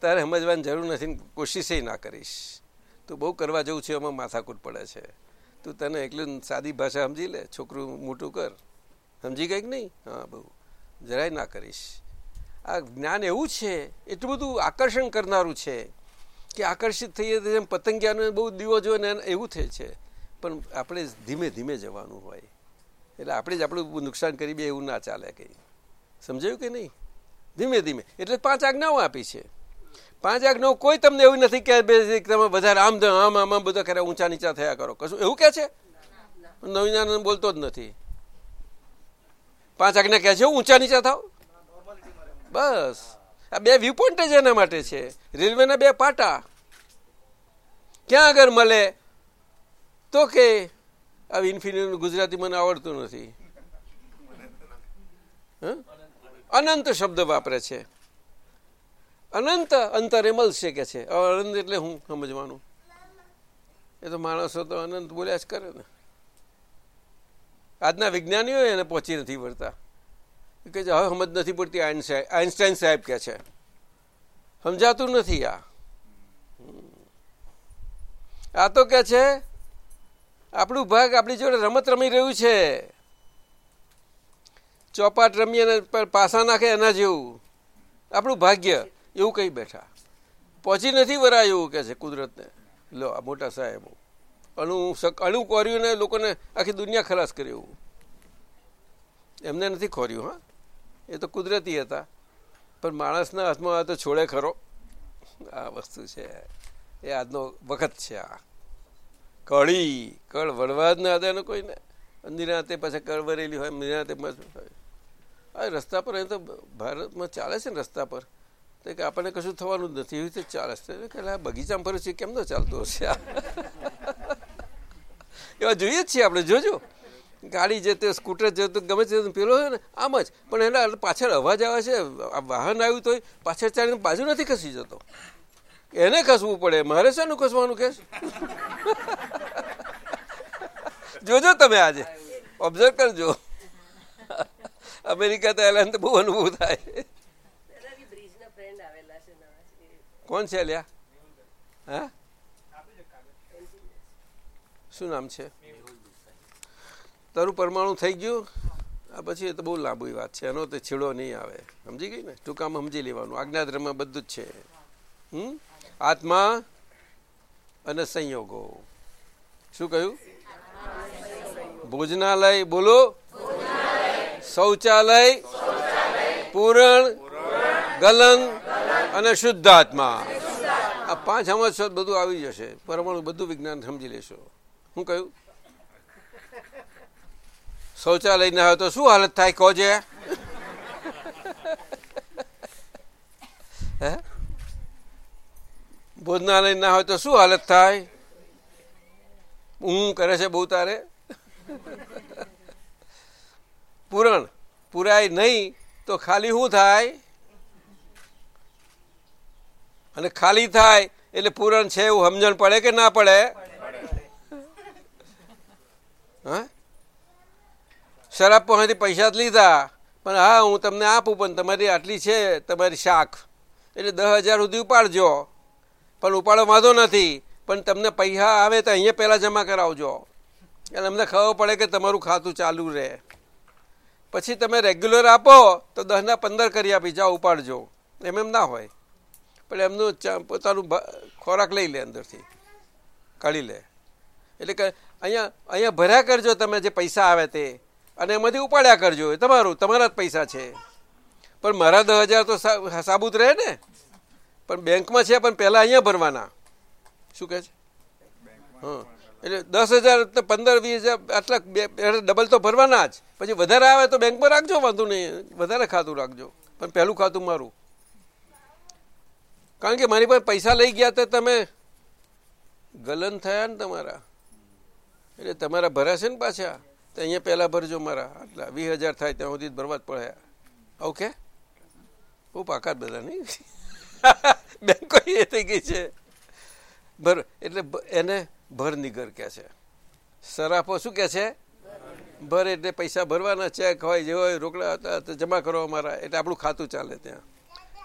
તારે સમજવાની જરૂર નથી કોશિશ ના કરીશ. તું બહુ કરવા જવું છે, એમાં માથાકૂટ પડે છે. તું તને એકલું સાદી ભાષા સમજી લે, છોકરું મોટું કર. સમજી ગઈ કે નહીં? હા, બહુ. જરાય ના કરીશ. આ જ્ઞાન એવું છે, એટલું બધું આકર્ષણ કરનારું છે કે આકર્ષિત થઈએ જેમ પતંગિયાનો બહુ દીવો જોઈએ ને એવું થાય છે. પણ આપણે ધીમે ધીમે જવાનું હોય. એટલે આપણે જ આપણું નુકસાન કરી બે એવું ના ચાલે કંઈ. સમજાયું કે નહીં? ધીમે ધીમે. એટલે પાંચ આજ્ઞાઓ આપી છે. પાંચ નવ કોઈ તમને એવું નથી કે તમે વધારે આમ આમ આમ બધા ખરા ઊંચા નીચા થયા કરો. કશું એવું કે છે? નવીન બોલતો જ નથી. પાંચ આજ્ઞા કહે છે ઊંચા નીચા થાવ બસ. આ બે વ્યૂ પોઈન્ટ જ એના માટે છે. રેલવેના બે પાટા. ક્યાં આગળ મળે તો કે આ ઇન્ફિનિટ ગુજરાતી મને આવડતું નથી. અનંત શબ્દ વાપરે છે. અનંત અંતરે મળશે કે છે? અનંત એટલે હું સમજવાનું? એ તો માણસો તો અનંત બોલ્યા જ કરે ને. આજના વિજ્ઞાનીઓ એને પહોંચી નથી વળતા. કે હવે સમજ નથી પડતી આઈન્સ્ટાઈન સાહેબ કે છે. સમજાતું નથી આ. આ તો કે છે, આપણું ભાગ આપણી જોડે રમત રમી રહ્યું છે. ચોપાટ રમીએ પાસા નાખે એના જેવું. આપણું ભાગ્ય. એવું કહી બેઠા. પહોંચી નથી વરાય એવું કે છે કુદરતને. લો, આ મોટા સાહેબો અણુ અણુ કોર્યું ને લોકોને આખી દુનિયા ખલાસ કર્યું એમને નથી ખોર્યું, હા. એ તો કુદરતી હતા. પણ માણસના હાથમાં આ તો છોડે ખરો. આ વસ્તુ છે. એ આજનો વખત છે આ. કળી, કળ વળવા જ ના હતા કોઈને. નિરાતે પાછા કળ વરેલી હોય નિરાતે આ રસ્તા પર એ તો ભારતમાં ચાલે છે ને રસ્તા પર. તો કે આપણને કશું થવાનું જ નથી. એવી રીતે ચાલે છે. કે બગીચામાં ફરું છે, કેમ ન ચાલતું હશે એવા જોઈએ જ છીએ આપણે, જોજો. ગાડી જતે સ્કૂટર જતું ગમે તે પેલો હોય ને, આમ જ. પણ એના પાછળ અવાજ આવે છે વાહન આવ્યું તો પાછળ ચાલીને બાજુ નથી ખસી જતો. એને ખસવું પડે. મારે શાનું ખસવાનું કે જોજો તમે આજે. ઓબ્ઝર્વ કરજો. અમેરિકા તો એલાન તો બહુ અનુભવ થાય. કોણ છે લ્યા હા? શું નામ છે? તારું પરમાણુ થઈ ગયું? આ પછી એ તો બહુ લાંબુ વાત છે. એનો તો છેડો નહીં આવે. સમજી ગઈ ને? ટૂંકામાં સમજી લેવાનું. આજ્ઞાધર્મમાં બધું જ છે. હમ? આત્મા અને સંયોગો. શું કહ્યું? ભોજનાલય બોલો. શૌચાલય. પૂરણ. ગલન અને શુદ્ધ આત્મા. આ પાંચ આમાં બધું આવી જશે. પરમાણુ બધું વિજ્ઞાન સમજી લેશો. શું કહ્યું? શૌચાલય ના હોય તો શું હાલત થાય? કોજે હે? ભોજનાલય ના હોય તો શું હાલત થાય? હું કરે છે બહુ તારે? પૂરણ. પુરાય નહીં તો ખાલી શું થાય? અને ખાલી થાય એટલે પૂરણ છે એવું સમજણ પડે કે ના પડે? શરાબ પાસેથી પૈસા જ લીધા. પણ હા, હું તમને આપું, પણ તમારી આટલી છે, તમારી શાખ એટલે દસ હજાર સુધી ઉપાડજો. પણ ઉપાડો વાંધો નથી. પણ તમને પૈસા આવે તો અહીંયા પહેલાં જમા કરાવજો. એટલે અમને ખબર પડે કે તમારું ખાતું ચાલુ રહે. પછી તમે રેગ્યુલર આપો તો દસના પંદર કરી આપી, જાઓ, ઉપાડજો. એમ એમ ના હોય. પણ એમનું પોતાનું ખોરાક લઈ લે અંદરથી. કાઢી લે. એટલે કે અહીંયા અહીંયા ભર્યા કરજો તમે જે પૈસા આવે તે. અને એમાંથી ઉપાડ્યા કરજો. એ તમારું. તમારા જ પૈસા છે. પણ મારા દસ હજાર તો સાબુત રહે ને. પણ બેંકમાં છે, પણ પહેલાં અહીંયા ભરવાના. શું કહે છે? હા. એટલે દસ હજાર પંદર, વીસ હજાર આટલા ડબલ તો ભરવાના જ. પછી વધારે આવે તો બેંકમાં રાખજો, વાંધો નહીં. વધારે ખાતું રાખજો. પણ પહેલું ખાતું મારું. કારણ કે મારી પાસે પૈસા લઈ ગયા તો તમે ગલન થયા ને તમારા. એટલે તમારા ભરાશે ને પાછા? તો અહીંયા પહેલાં ભરજો મારા. આટલા વીસ હજાર થાય ત્યાં સુધી ભરવા જ પડ્યા ઓકે બહુ પાકા બધા, નહીં? બેંકો એ થઈ ગઈ છે. ભર, એટલે એને ભર નિગર કહે છે. સરાફો શું કહે છે? ભર એટલે પૈસા ભરવાના ચેક હોય જે હોય, રોકડા જમા કરો અમારા. એટલે આપણું ખાતું ચાલે ત્યાં.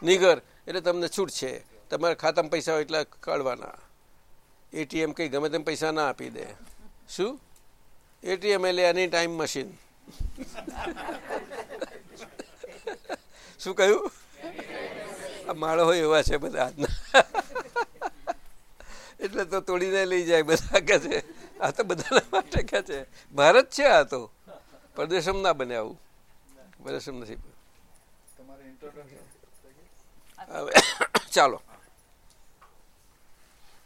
નિગર એટલે તમને છૂટ છે. તમારા ખાતામાં પૈસા હોય એટલા કાઢવાના. એટીએમ કંઈ ગમે તેમ પૈસા ના આપી દે. શું? એટીએમ એટલે એની ટાઈમ મશીન શું કહ્યું? આ માળો હોય એવા છે બધા આજના. એટલે તો તોડીને લઈ જાય બધા કે છે. આ તો બધાના માટે કે છે. ભારત છે આ તો. પરદેશમ ના બને આવું. પરદેશમ નથી. તમારે હવે ચાલો.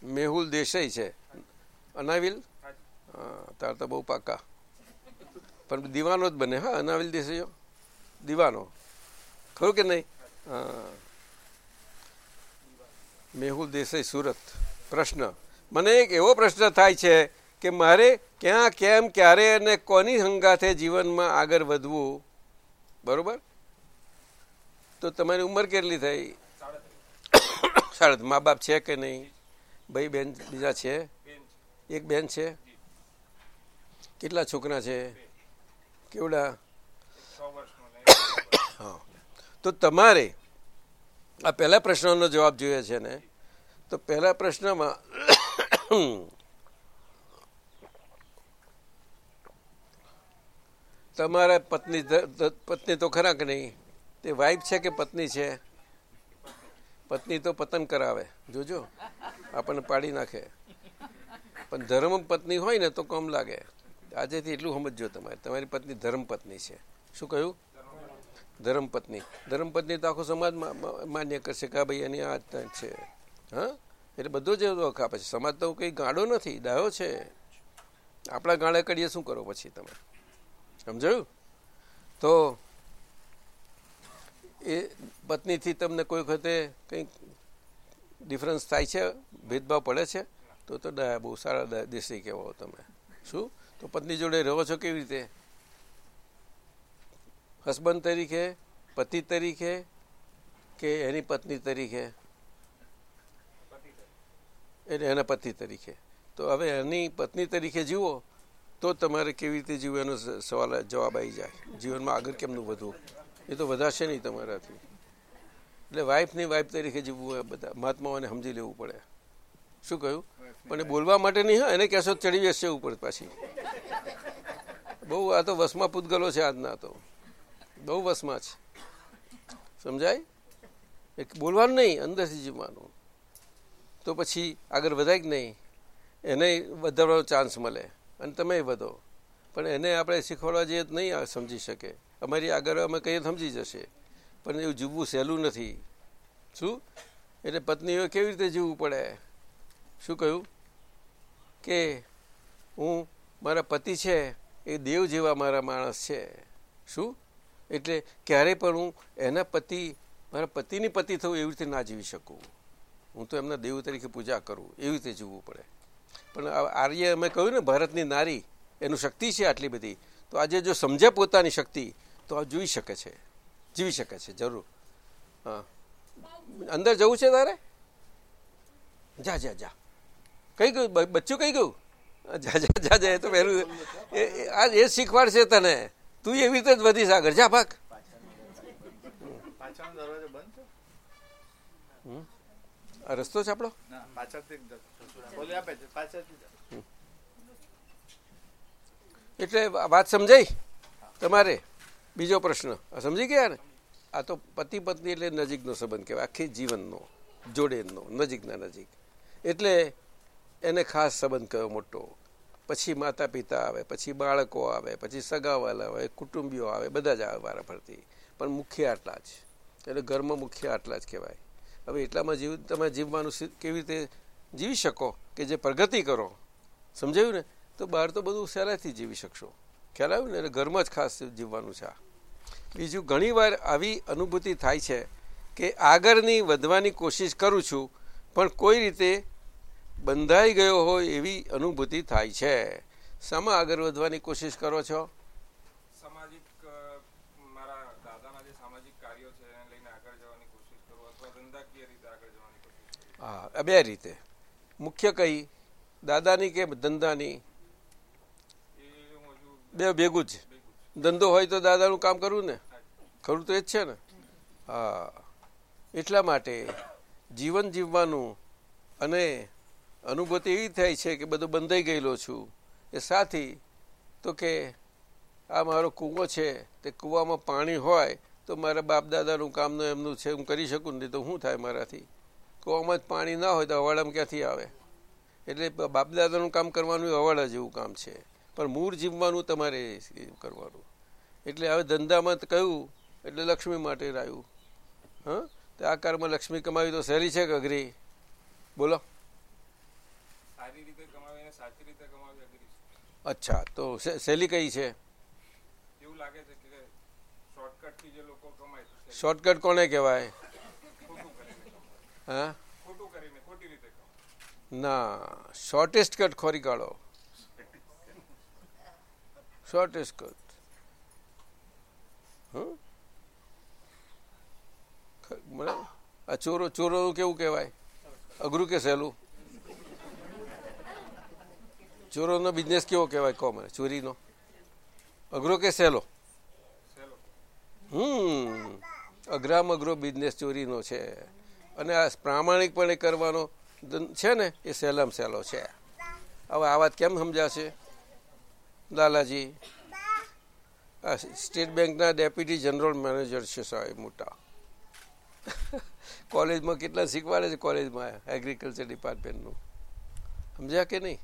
મેહુલ દેસાઈ છે. અનાવિલ? તાર તો બહુ પાકા. પણ દીવાનો જ બને હા અનાવિલ દેસાઈઓ? દીવાનો. ખરું કે નહીં? હા. મેહુલ દેસાઈ સુરત. પ્રશ્ન. મને એક એવો પ્રશ્ન થાય છે કે મારે ક્યાં કેમ ક્યારે અને કોની હંગાથે જીવનમાં આગળ વધવું? બરોબર? તો તમારી ઉંમર કેટલી થઈ? સાડા મા બાપ છે કે નહીં? ભાઈ બેન બીજા છે? એક બેન છે? કેટલા છોકરા છે? કેવડા? હા. તો તમારે આ પહેલા પ્રશ્નનો જવાબ જોઈએ છે ને? તો પહેલા પ્રશ્નમાં તમારા પત્ની પત્ની તો ખરા કે નહીં? તે વાઈફ છે કે પત્ની છે? પત્ની તો પતન કરાવે. જોજો. આપણને પાડી નાખે. પણ ધર્મ પત્ની હોય ને તો કમ લાગે. આજેથી એટલું સમજજો તમારે. તમારી પત્ની ધર્મ પત્ની છે. શું કહ્યું? ધર્મ પત્ની. ધર્મ પત્ની તો આખો સમાજ માન્ય કરશે કે ભાઈ એની આ છે. હા? એટલે બધો જ એવો આપે છે. સમાજ તો કંઈ ગાંડો નથી. ડાયો છે. આપણા ગાળે કરીએ શું કરો પછી તમે? સમજાયું? તો એ પત્નીથી તમને કોઈ વખતે કંઈક ડિફરન્સ થાય છે? ભેદભાવ પડે છે? તો તો બહુ સારા દેશી કહેવાઓ તમે. શું? તો પત્ની જોડે રહો છો કેવી રીતે? હસબન્ડ તરીકે, પતિ તરીકે કે એની પત્ની તરીકે? એટલે એના પતિ તરીકે. તો હવે એની પત્ની તરીકે જીવો, તો તમારે કેવી રીતે જીવવું એનો સવાલ, જવાબ આવી જાય. જીવનમાં આગળ કેમનું વધવું? એ તો વધારશે નહીં તમારાથી. એટલે વાઈફની વાઈફ તરીકે જીવવું બધા, મહાત્માઓને સમજી લેવું પડે. શું કહ્યું? પણ બોલવા માટે નહીં હા એને કહેશો ચડી જશે ઉપર પાછી. બહુ આ તો વસમાં પૂતગલો છે આજના તો. બહુ વસમાં છે. સમજાય? એક બોલવાનું નહીં, અંદરથી જીવવાનું. તો પછી આગળ વધાય કે નહીં? એને વધારવાનો ચાન્સ મળે. અને તમે વધો. પણ એને આપણે શીખવાડવા જઈએ તો નહીં સમજી શકે. અમારી આગળ અમે કહીએ સમજી જશે. પણ એવું જીવવું સહેલું નથી. શું? એટલે પત્નીઓ કેવી રીતે જીવવું પડે? શું કહ્યું? કે હું, મારા પતિ છે, એ દેવ જેવા મારા માણસ છે. શું? એટલે ક્યારેય પણ હું એના પતિ, મારા પતિની પતિ થવું એવી રીતે ના જીવી શકું. હું તો એમના દેવ તરીકે પૂજા કરું, એવી રીતે જીવવું પડે. પણ આર્ય અમે કહ્યું ને, ભારતની નારી, એનું શક્તિ છે આટલી બધી. તો આજે જો સમજે પોતાની શક્તિ તો આ જોઈ શકે છે. જીવી શકે છે જરૂર. હા. અંદર જવું છે તારે? જા જા જા. કઈ ગયું? બચ્ચું કઈ ગયું? જા જા જા જા એ તો પહેલું એ એ- આ એ શીખવાડશે તને. તું એવી રીતે જ વધીશ આગળ જા ભાગ. આ રસ્તો છે આપણો. એટલે વાત સમજાઈ તમારે? બીજો પ્રશ્ન. સમજી ગયા ને? આ તો પતિ પત્ની એટલે નજીકનો સંબંધ કહેવાય. આખી જીવનનો, જોડેનો, નજીકના નજીક. એટલે એને ખાસ સંબંધ કયો મોટો? પછી માતા પિતા આવે, પછી બાળકો આવે, પછી સગાવાલા આવે, કુટુંબીઓ આવે, બધા જ આવે વારાફરતી. પણ મુખ્ય આટલા જ. એટલે ઘરમાં મુખ્ય આટલા જ કહેવાય. હવે એટલામાં જીવ, તમે જીવવાનું કેવી રીતે જીવી શકો કે જે પ્રગતિ કરો? સમજાયું ને? તો બહાર તો બધું સહેલાઈથી જીવી શકશો. ખ્યાલ આવ્યું ને? એટલે ઘરમાં જ ખાસ જીવવાનું છે આ. બીજું ઘણીવાર આવી અનુભૂતિ થાય છે કે આગળની વધવાની કોશિશ કરું છું પણ કોઈ રીતે બંધાઈ ગયો હોય એવી અનુભૂતિ થાય છે. શામાં આગળ વધવાની કોશિશ કરો છો? સામાજિક મારા દાદાના જે સામાજિક કાર્યો છે એને લઈને આગળ જવાની કોશિશ કરું અથવા ધંધાકીય રીતે આગળ જવાની કોશિશ હા આ બે રીતે. મુખ્ય કઈ દાદાની કે ધંધાની? બે ભેગું જ. ધંધો હોય તો દાદાનું કામ કરવું ને? ખરું તો એ જ છે ને? હા. એટલા માટે જીવન જીવવાનું અને અનુભૂતિ એવી થાય છે કે બધું બંધાઈ ગયેલો છું. એ સાથી તો કે આ મારો કૂવો છે, તે કૂવામાં પાણી હોય તો મારા બાપ દાદાનું કામનું એમનું છે, હું કરી શકું નહીં તો શું થાય મારાથી? કૂવામાં જ પાણી ના હોય તો અવાડામાં ક્યાંથી આવે? એટલે બાપ દાદાનું કામ કરવાનું હવાડા જેવું કામ છે. પણ મૂળ જીવવાનું તમારે કરવાનું. એટલે હવે ધંધામાં કહ્યું એટલે લક્ષ્મી માટે રહ્યું હા? તો આ કારમાં લક્ષ્મી કમાવી તો સહેલી છે કે અઘરી? બોલો. અચ્છા તો સહેલી કઈ છે? શોર્ટકટ કોને કહેવાય? હા? ના શોર્ટેસ્ટ કટ ખોરી કાઢો. શોર્ટેસ્ટ કટ હં ખ- બરાબર આ ચોરો, ચોરોનું કેવું કહેવાય? અઘરું કે સહેલું? ચોરોનો બિઝનેસ કેવો કહેવાય? કહો મને, ચોરીનો? અઘરો કે સહેલો? હમ, અઘરામાં અઘરો બિઝનેસ ચોરીનો છે. અને આ પ્રામાણિકપણે કરવાનો છે ને, એ સહેલામાં સહેલો છે. હવે આ વાત કેમ સમજાશે? લાલાજી સ્ટેટ બેંકના ડેપ્યુટી જનરલ મેનેજર છે સાહેબ મોટા. કોલેજમાં કેટલા શીખવાડે છે કોલેજમાં એગ્રીકલ્ચર ડિપાર્ટમેન્ટનું સમજ્યા કે નહીં?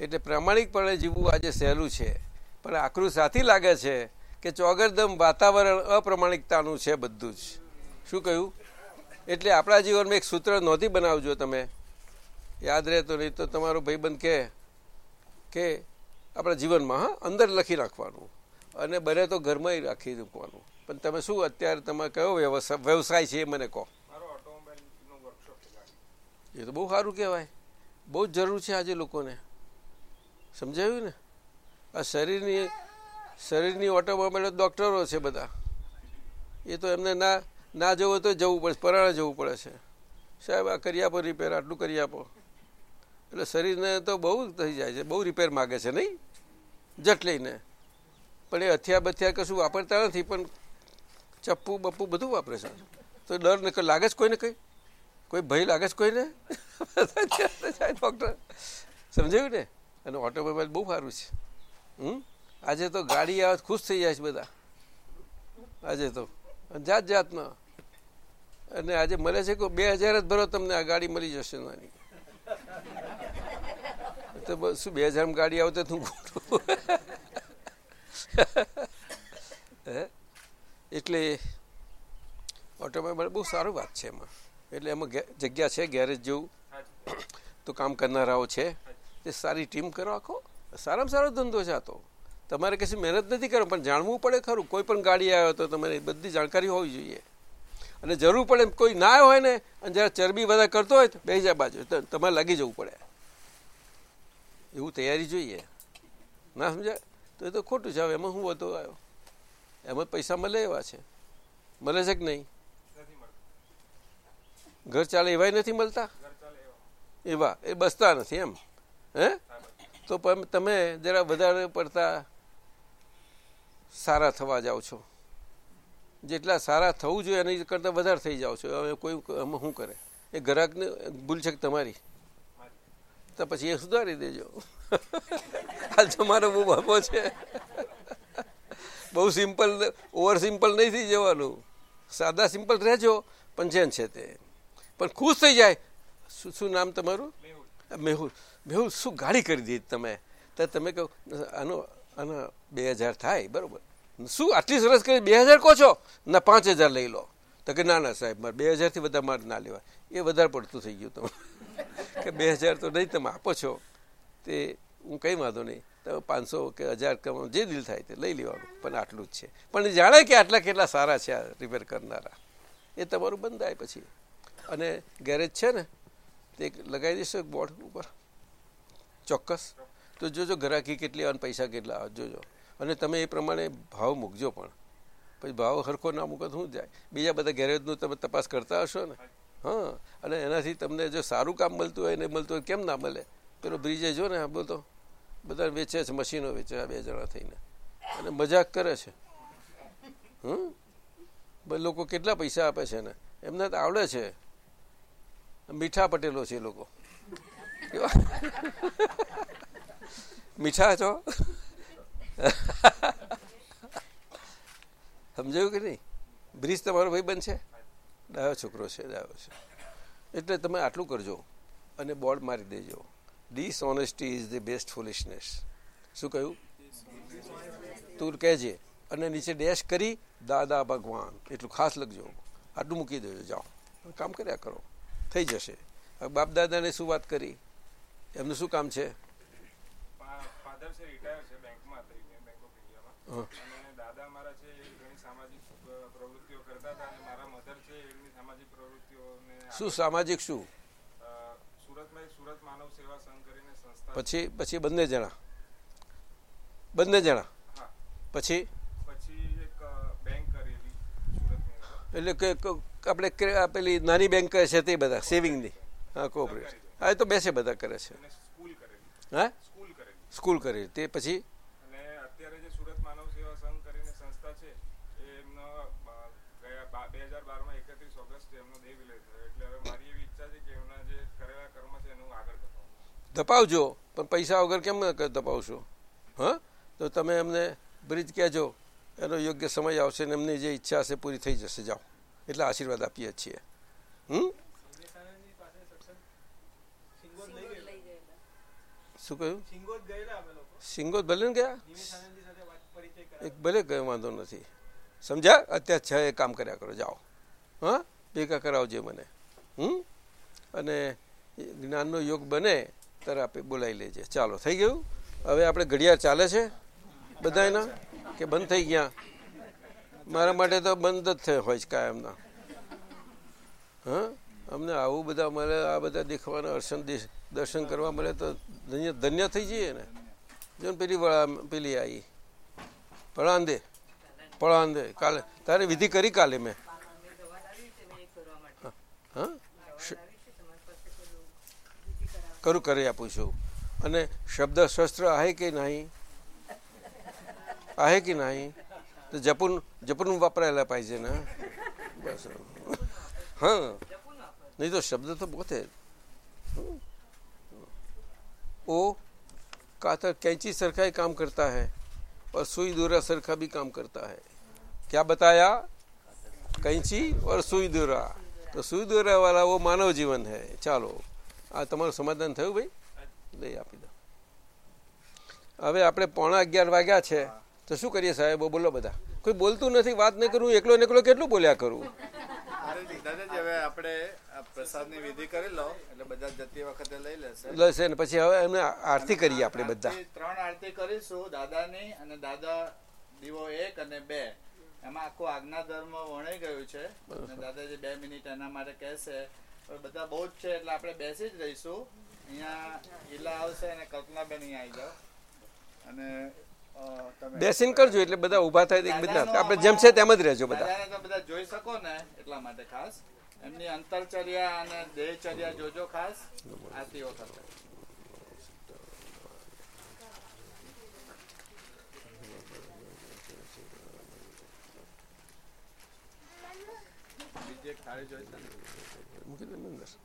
એટલે પ્રામાણિકપણે જીવવું આજે સહેલું છે. પણ આકરું સાથી લાગે છે કે ચોગરદમ વાતાવરણ અપ્રમાણિકતાનું છે બધું જ. શું કહ્યું? એટલે આપણા જીવનમાં એક સૂત્ર નહોતી બનાવજો તમે. યાદ રહેતો નહીં તો તમારો ભાઈબંધ કહે, કે આપણા જીવનમાં હા અંદર લખી નાખવાનું. અને બને તો ઘરમાં રાખી મૂકવાનું. પણ તમે શું અત્યારે તમારે કયો વ્યવસાય વ્યવસાય છે એ મને કહો. એ તો બહુ સારું કહેવાય. બહુ જ જરૂર છે આજે લોકોને. સમજાયું ને? આ શરીરની શરીરની ઓટોમોબાઈલ ડૉક્ટરો છે બધા. એ તો એમને ના ના જવું હોય તો જવું પડે પરાણે જવું પડે છે. સાહેબ આ કરી આપો રિપેર આટલું કરી આપો. એટલે શરીરને તો બહુ થઈ જાય છે બહુ રિપેર માગે છે નહીં? જટ લઈને. પણ એ હથિયાર બથિયાર કશું વાપરતા નથી, પણ ચપ્પુ બપ્પુ બધું વાપરે છે. તો ડર ને લાગે જ કોઈને કંઈ? કોઈ ભય લાગે છે કોઈને? ડૉક્ટર, સમજાયું ને? અને ઓટોમોબાઈલ બહુ સારું છે. હમ? આજે તો ગાડી આવે ખુશ થઈ જાય છે બધા. આજે તો. જાત જાતના. અને આજે મળે છે કે બે હજાર જ ભરો, તમને આ ગાડી મળી જશે નાની. તો શું, બે હજારમાં ગાડી આવતો તું ખોટું? એટલે ઓટોમોબાઈલ બહુ સારું વાત છે એમાં. એટલે એમાં જગ્યા છે, ગેરેજ જેવું. તો કામ કરનારાઓ છે. તે સારી ટીમ કરો આખો. સારામાં સારો ધંધો છે આ તો. તમારે કશી મહેનત નથી કરો પણ જાણવું પડે ખરું. કોઈ પણ ગાડી આવ્યો તો તમારે બધી જાણકારી હોવી જોઈએ. અને જરૂર પડે કોઈ ના હોય ને, અને જ્યારે ચરબી બધા કરતો હોય તો બે જાય બાજુ. તમારે લાગી જવું પડે. એવું તૈયારી જોઈએ. ના, સમજાય? તો એ તો ખોટું છે. હવે એમાં હું વધુ આવ્યો એમાં પૈસા મળે એવા છે. મળે છે કે નહીં? ઘર ચાલે એવાય નથી મળતા? એવા. એ બસતા નથી એમ. હે? તો તમે જરા વધારે પડતા સારા થવા જાઓ છો. જેટલા સારા થવું જોઈએ એની કરતાં વધારે થઈ જાઓ છો. હવે કોઈ શું કરે? એ ગ્રાહકને ભૂલ છે તમારી? તો પછી એ સુધારી દેજો. આ તમારો બહુ બાબો છે. બહુ સિમ્પલ ઓવર સિમ્પલ નહીં થઈ જવાનું. સાદા સિમ્પલ રહેજો પંચેન છે તે. પણ ખુશ થઈ જાય. શું શું નામ તમારું? મેહુલ. મેહુલ. શું ગાડી કરી દીધી તમે? તો તમે કહો આનો આનો બે હજાર થાય બરાબર. શું આટલી સરસ કરી? બે હજાર કહો છો? ના પાંચ હજાર લઈ લો. તો કે ના ના સાહેબ મારે બે હજારથી બધા મારે ના લેવાય. એ વધારે પડતું થઈ ગયું તમે કે બે હજાર તો નહીં, તમે આપો છો. તે હું કંઈ વાંધો નહીં. તમે પાંચસો કે હજાર કરવાનું જે દિલ થાય તે લઈ લેવાનું. પણ આટલું જ છે. પણ જાણે કે આટલા કેટલા સારા છે આ રિપેર કરનારા. એ તમારું બંધ થાય પછી. અને ગેરેજ છે ને, તે લગાવી દેશો બોર્ડ ઉપર. ચોક્કસ. તો જોજો ગ્રાહકી કેટલી અને પૈસા કેટલા. જોજો. અને તમે એ પ્રમાણે ભાવ મૂકજો પણ. પછી ભાવ સરખો ના મૂકો તો શું જાય બીજા બધા ગેરેજનું તમે તપાસ કરતા હશો ને? હા, અને એનાથી તમને જો સારું કામ મળતું હોય ને મળતું હોય, કેમ ના મળે? પેલો બ્રિજે જો ને આ બોલતો બધા વેચે છે, મશીનો વેચે, આ બે જણા થઈને. અને મજાક કરે છે. હમ? લોકો કેટલા પૈસા આપે છે ને એમને તો આવડે છે. મીઠા પટેલો છે એ લોકો. મીઠા છો? સમજાયું કે નહીં? બ્રિજ તમારો ભાઈ બનશે ડાયો છોકરો છે ડાયો છે. એટલે તમે આટલું કરજો અને બોર્ડ મારી દેજો. Dishonesty is the best foolishness શું કહ્યું? તું કહેજે. અને નીચે ડેશ કરી દાદા ભગવાન. એટલું ખાસ લખજો. આટલું મૂકી દેજો જાઓ. કામ કર્યા કરો. થઈ જશે. બાપ દાદાને શું વાત કરી? એમનું શું કામ છે? ફાધર છે રિટાયર છે બેંકમાં બેંક ઓફ ઇન્ડિયામાં અને દાદા મારા છે એ ઘણી સામાજિક અ, પ્રવૃત્તિઓ કરતા હતા અને મારા મધર છે એમની સામાજિક પ્રવૃત્તિઓને શું સામાજિક શું? પછી પછી બંને જણા. બંને જણા. પછી. એટલે કે આપણે પેલી નાની બેંક કરે છે તે બધા સેવિંગની હા કોઓપરેટિવ હા એ તો બેસે બધા કરે છે. હા? સ્કૂલ કરી તે પછી અને અત્યારે જે સુરત માનવ સેવા સંઘ કરીને સંસ્થા છે એ એમનો અ, ગયા બે હજાર બારમાં એકત્રીસ ઓગસ્ટ એમનો દેહ વિલય થયો એટલે હવે મારી એવી ઈચ્છા છે કે એમના જે કરેલા કર્મ છે એનું આગળ ધપાવું ધપાવજો પણ પૈસા વગર કેમ તપાવશો? હા? તો તમે એમને બ્રિજ કહેજો, એનો યોગ્ય સમય આવશે ને એમની જે ઈચ્છા હશે પૂરી થઈ જશે, જાઓ. એટલે આશીર્વાદ આપીએ છીએ. હમ? શું કહ્યું? સિંગોદ ભલે ને ગયા. એક ભલે કઈ વાંધો નથી. સમજ્યા? અત્યારે છ એ કામ કર્યા કરો, જાઓ. હા? ભેગા કરાવજે મને. હમ? અને જ્ઞાનનો યોગ બને ત્યારે આપણે બોલાવી લેજે. ચાલો, થઈ ગયું? હવે આપણે ઘડિયાળ ચાલે છે બધા એના કે બંધ થઈ ગયા? મારા માટે તો બંધ જ થયો હોય છે કાયમના. હા? અમને આવું બધા મળે, આ બધા દેખવાના દર્શન દર્શન કરવા મળે તો ધન્ય ધન્ય થઈ જઈએ ને. જો પેલી વળા- પેલી આવી પળાંદે. પળાંદે. કાલે, તારે વિધિ કરી કાલે મેં? હા? કરું કરી આપું છું અને શબ્દ શસ્ત્ર आहे की नाही आहे की नाही तर जपून जपून वापरायला पाहिजे ना बस हां नहीं तो शब्द तो बहुत है हम्म। ओ कातर कैंची सरखा ही काम करता है और सुई दूरा सरखा भी काम करता है क्या बताया कैंची और सुई दूरा तो सुई दूरा वाला वो मानव जीवन है ચાલો આ તમારું સમાધાન થયું ભાઈ? લઈ આપી દો. હવે આપણે પોણા અગિયાર વાગ્યા છે. તો શું કરીએ સાહેબ? બોલો બધા. કોઈ બોલતું નથી વાત નહીં કરું એકલો ને એકલો કેટલું બોલ્યા કરું? લેશે. ને પછી હવે એમને આરતી કરીએ આપણે બધા. ત્રણ આરતી કરીશું દાદાની અને દાદા દીવો એક અને બે. એમાં આખું આજ્ઞા ધર્મ વણાઈ ગયું છે. દાદાજી બે મિનિટ એના માટે કહેશે. પણ બધા બહુ જ છે એટલે આપણે બેસી જ રહીશું. અહીંયા ઈલા આવશે અને કલ્પનાબેન અહીંયા આવી જાવ અને બેસીને કરજો એટલે બધા ઊભા થાય એક બધા આપણે જેમ છે તેમ જ રહેજો બધા. બધા જોઈ શકો ને એટલા માટે ખાસ. એમની અંતરચર્યા અને દેહચર્યા જોજો ખાસ. આતી વખતે. બીજે ખાલી જોઈ ને? પડશે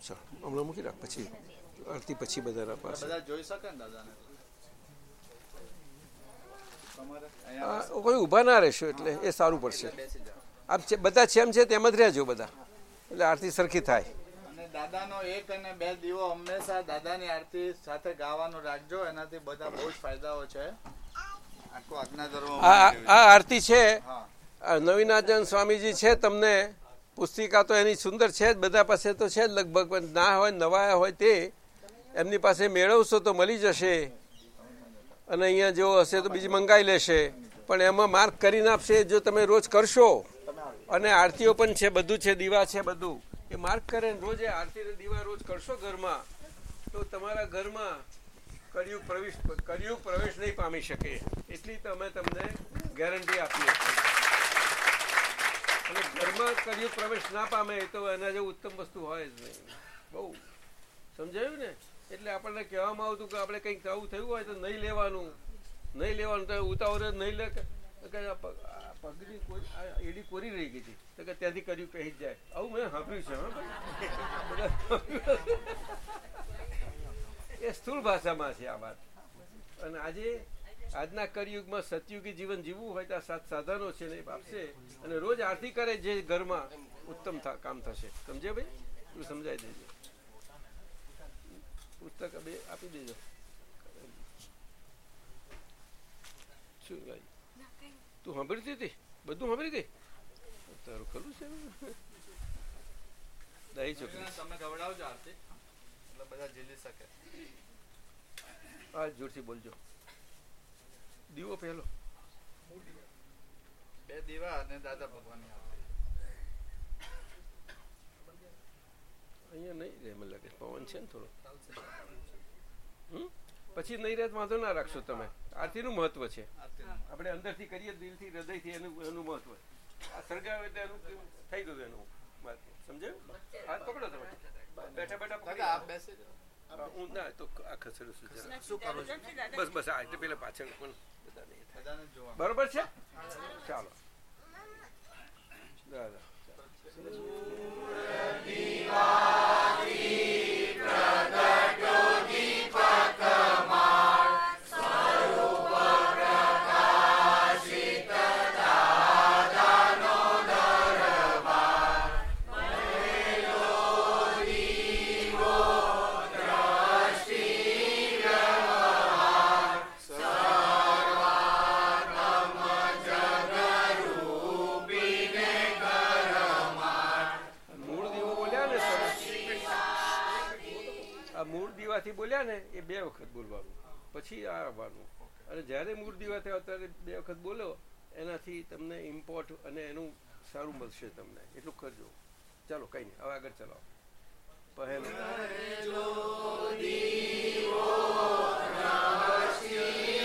ચાલો હમણાં મૂકી રાખ પછી આરતી પછી બધા પાસે બધા જોઈ શકે ને દાદાને કોઈ ઊભા ના રહેશો એટલે એ સારું પડશે આપ બધા જેમ છે તેમ જ રહેજો બધા એટલે આરતી સરખી થાય. અને દાદાનો એક અને બે દીવો હંમેશા દાદાની આરતી સાથે ગાવાનું રાખજો એનાથી બધા બહુ જ ફાયદાઓ છે. આ આ આરતી છે. આ નવીનાજન સ્વામીજી છે તમને પુસ્તિકા તો એની સુંદર છે જ બધા પાસે તો છે જ લગભગ પણ ના હોય નવા હોય તે એમની પાસે મેળવશો તો મળી જશે. અને અહીંયા જેવો હશે તો બીજી મંગાઈ લેશે. પણ એમાં માર્ક કરીને આપશે જો તમે રોજ કરશો. અને આરતીઓ પણ છે, બધું છે, દીવા છે, બધું. એ માર્ક કરે રોજ એ આરતી દીવા રોજ કરશો ઘરમાં, તો તમારા ઘરમાં કળિયુગ પ્રવેશ કળિયુગ પ્રવેશ નહીં પામી શકે. એટલી તમે તમને ગેરંટી આપીએ અને ઘરમાં કર્યું પ્રવેશ ના પામે તો એના જે ઉત્તમ વસ્તુ હોય જ નહીં. બહુ. સમજાયું ને? એટલે આપણને કહેવામાં આવતું કે આપણે કંઈક આવું થયું હોય તો નહીં લેવાનું. નહીં લેવાનું તો ઉતાવળ નહીં લે પગની કોઈ એડી કોરી રહી ગઈ હતી. તો કે ત્યાંથી કર્યું પહેરી જાય. આવું મેં સાંભળ્યું છે? એ સ્થૂળ ભાષામાં છે આ વાત. અને આજે આજના કરિયુગમાં સતયુગી જીવન જીવવું હોય તો આ સાત સાધનો છે ને એ આપશે અને રોજ આરતી કરે જે ઘરમાં ઉત્તમ કામ થશે. સમજે ભાઈ? તું સમજાવી દેજો. પુસ્તક બે આપી દેજો. શું ભાઈ? તું સાંભળતી હતી બધું સાંભળી ગઈ તારું ખરું છે? દહી છોકરી. તમે ગવડાવજો આરતી. એટલે બધા ઝીલી શકે. આ જોરથી બોલજો. દીવો પહેલો. બે દીવા અને દાદા ભગવાનની અહીંયા નહીં રહે મને લાગે. પવન છે ને થોડો. હમ? પછી નહીં રહે વાંધો ના રાખશો તમે. આરતીનું મહત્વ છે. આપણે અંદરથી કરીએ દિલથી હૃદયથી એનું એનું મહત્વ. સળગાવે એટલે એનું થઈ ગયું એનું સમજે સમજાયું? હાથ પકડો તમે. બેઠા બેઠા પકડી આપ બેસે હું ના તો આ ખસેડું છું. શું કરો છો બસ બસ આ એટલે પેલા પાછળ પણ બધા નહીં થાય. બધાને બરોબર છે? ચાલો. દાદા એ બે વખત બોલવાનું. પછી આ આવવાનું. અને જ્યારે મૂળ વાત થયા ત્યારે બે વખત બોલો એનાથી તમને ઇમ્પોર્ટ અને એનું સારું મળશે તમને. એટલું કરજો. ચાલો કંઈ નહીં. હવે આગળ ચલાવો પહેલું.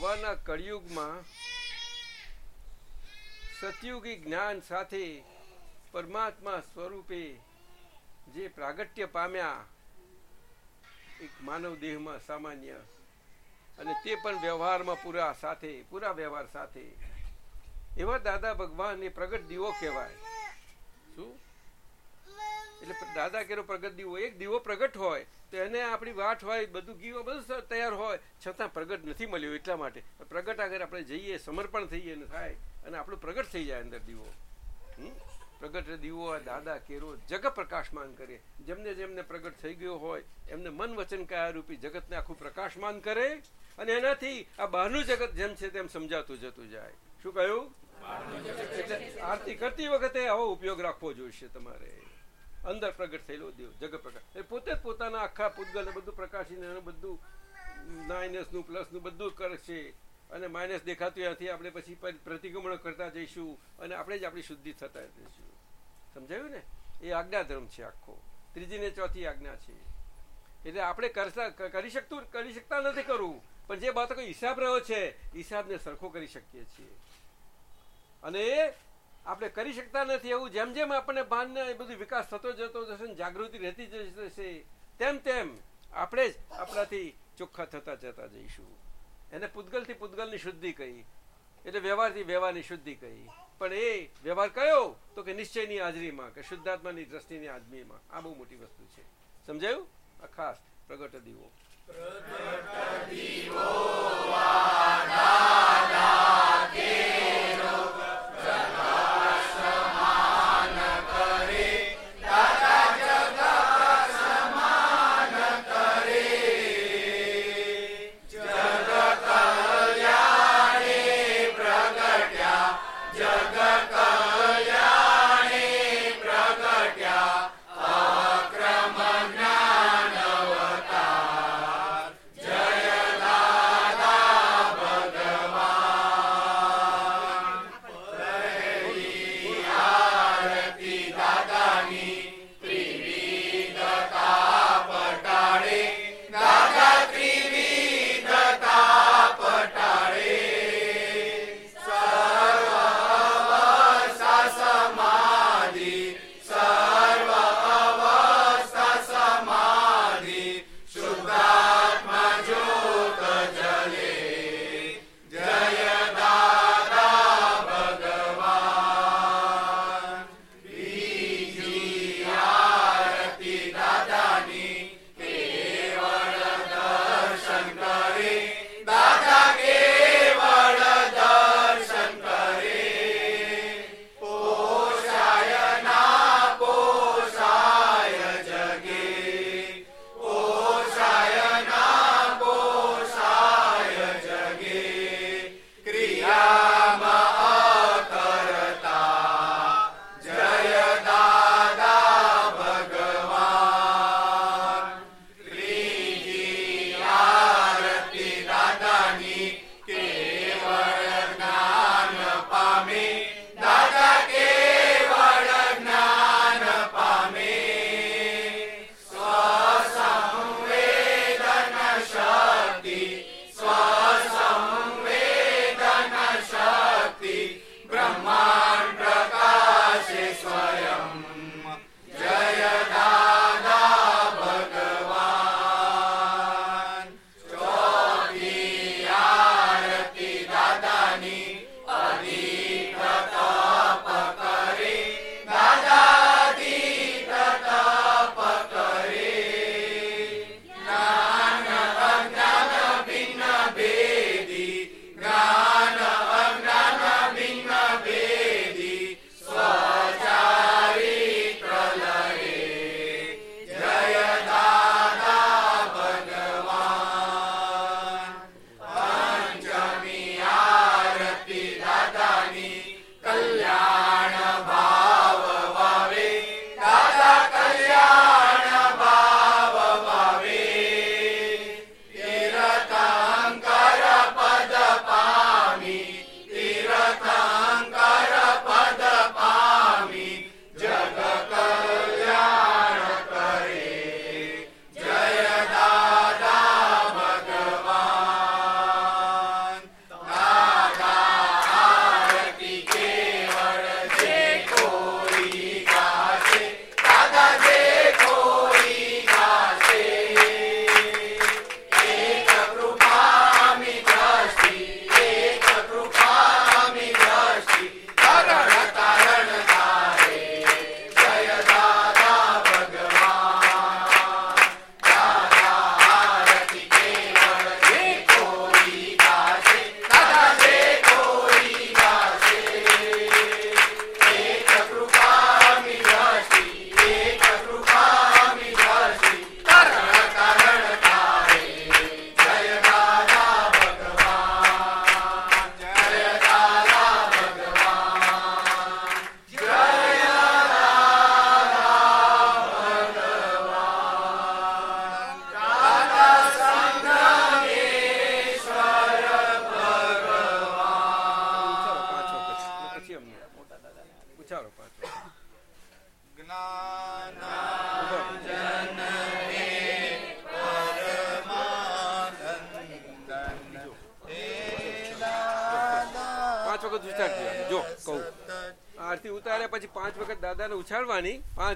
ભગવાનના કળિયુગમાં સતયુગી જ્ઞાન સાથે પરમાત્મા સ્વરૂપે જે પ્રાગટ્ય પામ્યા, એક માનવ દેહમાં સામાન્ય. અને તે પણ વ્યવહારમાં પૂરા સાથે, પૂરા વ્યવહાર સાથે. એવા દાદા ભગવાન એ પ્રગટ દીવો કહેવાય. શું? એટલે દાદા કેરો પ્રગટ દીવો, એક દીવો પ્રગટ હોય, તો એને આપણી વાટ હોય, બધું ગીવો બધું તૈયાર હોય છતાં પ્રગટ નથી મળ્યો એટલા માટે. પ્રગટ આગળ આપણે જઈએ, સમર્પણ થઈએ ને થાય, અને આપણું પ્રગટ થઈ જાય અંદર દીવો. પ્રગટ દીવો દાદા કેરો જગ પ્રકાશમાન કરે. જેમને જેમને પ્રગટ થઈ ગયો હોય, એમને મન વચન કયા રૂપી જગતને આખું પ્રકાશમાન કરે, અને એનાથી આ બહારનું જગત જેમ છે તેમ સમજાતું જતું જાય. શું કહ્યું? આરતી કરતી વખતે આવો ઉપયોગ રાખવો જોઈશે તમારે. અંદર પ્રગટ થયેલો દેવ જગ પ્રકાશ એ પોતે પોતાના આખા પૂતગલ બધું પ્રકાશીને બધું માઇનસનું પ્લસનું બધું કરશે અને માઇનસ દેખાતું ત્યાંથી આપણે પછી પર- પ્રતિક્રમણ કરતા જઈશું અને આપણે જ આપણી શુદ્ધિ થતા જઈશું. સમજાયું ને? એ આજ્ઞા ધર્મ છે આખો. ત્રીજી ને ચોથી આજ્ઞા છે. એટલે આપણે કરતા કરી શકતું, કરી શકતા નથી કરવું પણ જે બાળકો હિસાબ રહ્યો છે, હિસાબને સરખો કરી શકીએ છીએ. અને આપણે કરી શકતા નથી એવું જેમ જેમ આપણને ભાનને એ બધું વિકાસ થતો જતો જશે જાગૃતિ રહેતી જશે, તેમ તેમ આપણે જ આપણાથી ચોખ્ખા થતા જતા જઈશું. એને પૂતગલથી પૂતગલની શુદ્ધિ કહી, એટલે વ્યવહારથી વ્યવહારની શુદ્ધિ કહી. પણ એ વ્યવહાર કયો? તો કે નિશ્ચયની હાજરીમાં, કે શુદ્ધાત્માની દ્રષ્ટિની હાજરીમાં આ બહુ મોટી વસ્તુ છે. સમજાયું? આ ખાસ પ્રગટ દીવો. જગત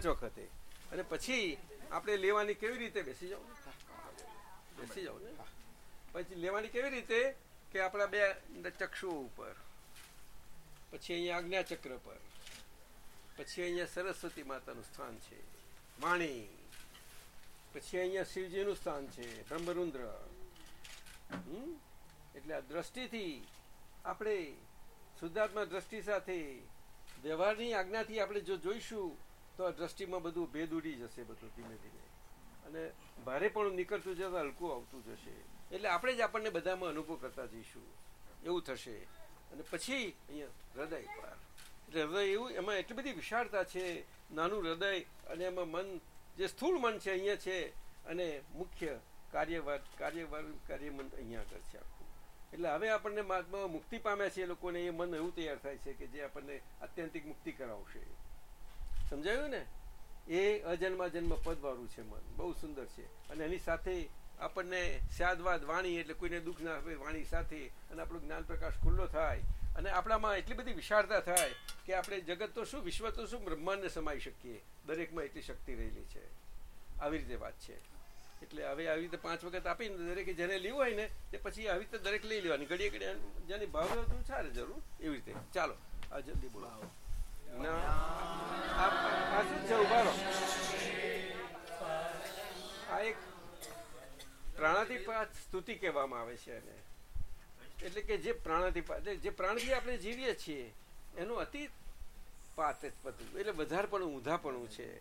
પાંચ વખતે. અને પછી આપણે લેવાની કેવી રીતે બેસી જાઓ? બેસી જાવ ને? પછી લેવાની કેવી રીતે કે આપણા બે ચક્ષુ ઉપર? પછી અહીંયા આજ્ઞાચક્ર પર? પછી અહીંયા સરસ્વતી માતાનું સ્થાન છે. વાણી? પછી અહીંયા શિવજીનું સ્થાન છે, બ્રહ્મરુદ્ર. હમ? એટલે આ દ્રષ્ટિથી આપણે શુદ્ધાત્મા દ્રષ્ટિ સાથે વ્યવહારની આજ્ઞાથી આપણે જો જોઈશું તો આ દ્રષ્ટિમાં બધું ભેદ ઉડી જશે બધું ધીમે ધીમે. અને ભારે પણ નીકળતું જતા હલકું આવતું જશે. એટલે આપણે જ આપણને બધામાં અનુભવ કરતા જઈશું. એવું થશે. અને પછી અહીંયા હૃદય પર. એટલે હૃદય એવું, એમાં એટલી બધી વિશાળતા છે, નાનું હૃદય અને એમાં મન, જે સ્થૂળ મન છે અહીંયા છે, અને મુખ્ય કાર્યવાર કાર્યવાર કાર્યમન અહીંયા આગળ છે આખું. એટલે હવે આપણને મહાત્મા મુક્તિ પામ્યા છે એ લોકોને એ મન એવું તૈયાર થાય છે કે જે આપણને આત્યંતિક મુક્તિ કરાવશે. સમજાયું ને? એ અજન્મા જન્મ પદવાળું છે મન. બહુ સુંદર છે. અને એની સાથે આપણને સ્યાદવાદ વાણી એટલે કોઈને દુઃખ ના આવે વાણી સાથે અને આપણો જ્ઞાન પ્રકાશ ખુલ્લો થાય અને આપણામાં એટલી બધી વિશાળતા થાય કે આપણે જગત તો શું, વિશ્વ તો શું બ્રહ્માંડને સમાઈ શકીએ. દરેકમાં એટલી શક્તિ રહેલી છે. આવી રીતે વાત છે. એટલે હવે આવી રીતે પાંચ વખત આપીને દરેકે જેને લેવું હોય ને તે પછી આવી રીતે દરેક લઈ લેવાની. ઘડીએ ઘડીએ જેની ભાવ હતું સારે જરૂર. એવી રીતે. ચાલો, આ જલ્દી બોલો. ઊભા રહો આ એક પ્રાણાતિપાત સ્તુતિ કહેવામાં આવે છે એને. એટલે કે જે પ્રાણાધિપાત જે પ્રાણથી આપણે જીવીએ છીએ, એનું અતિ પાત જ એટલે વધારે પણ ઊંધાપણું છે.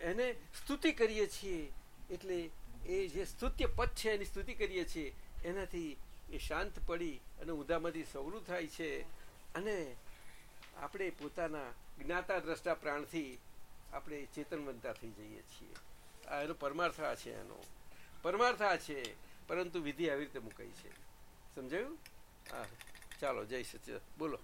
એને સ્તુતિ કરીએ છીએ, એટલે એ જે સ્તુત્ય પદ છે, એની સ્તુતિ કરીએ છીએ, એનાથી એ શાંત પડી અને ઊંધામાંથી સવરું થાય છે. અને આપણે પોતાના જ્ઞાતા દ્રષ્ટા પ્રાણથી આપણે ચેતનવંતા થઈ જઈએ છીએ. આ એનો પરમાર્થ આ છે એનો. પરમાર્થ આ છે, પરંતુ વિધિ આવી રીતે મુકાઈ છે. સમજાયું? હા. ચાલો, જય સચિદ બોલો.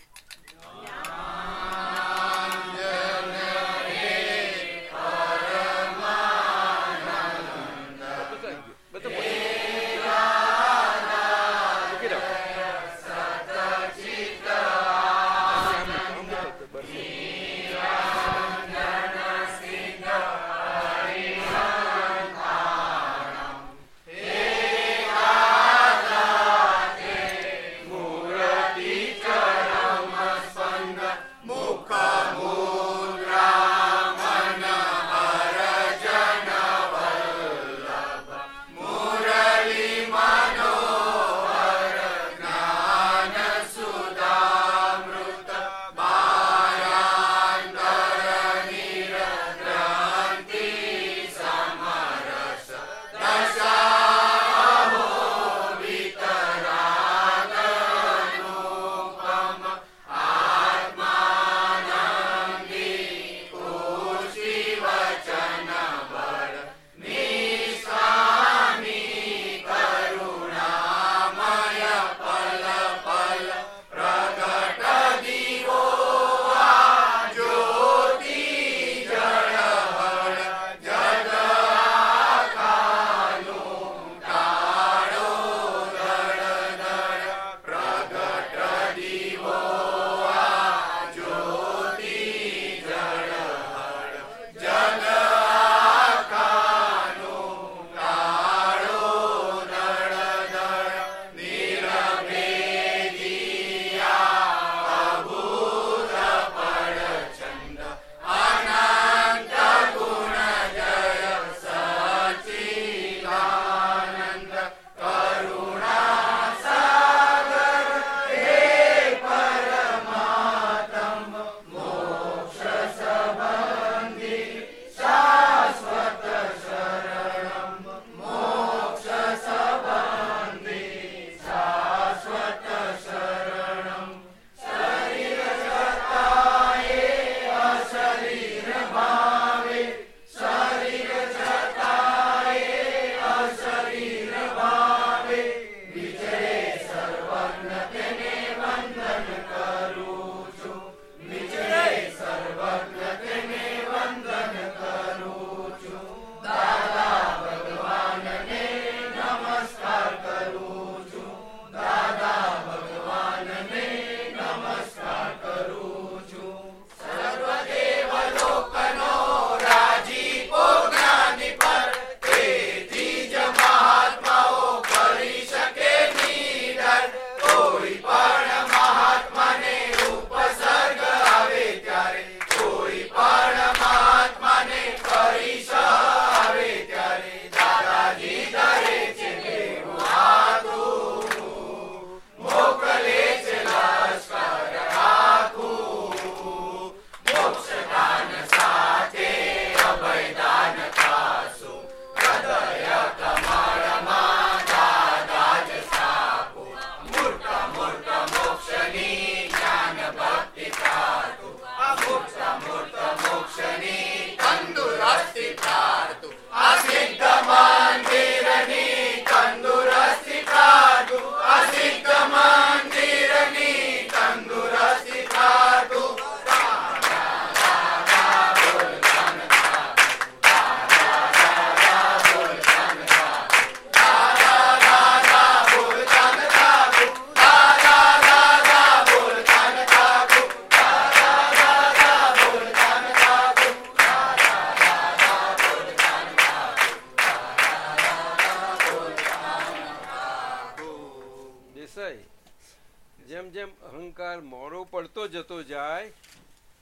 દેસાઈ જેમ જેમ અહંકાર મોરો પડતો જતો જાય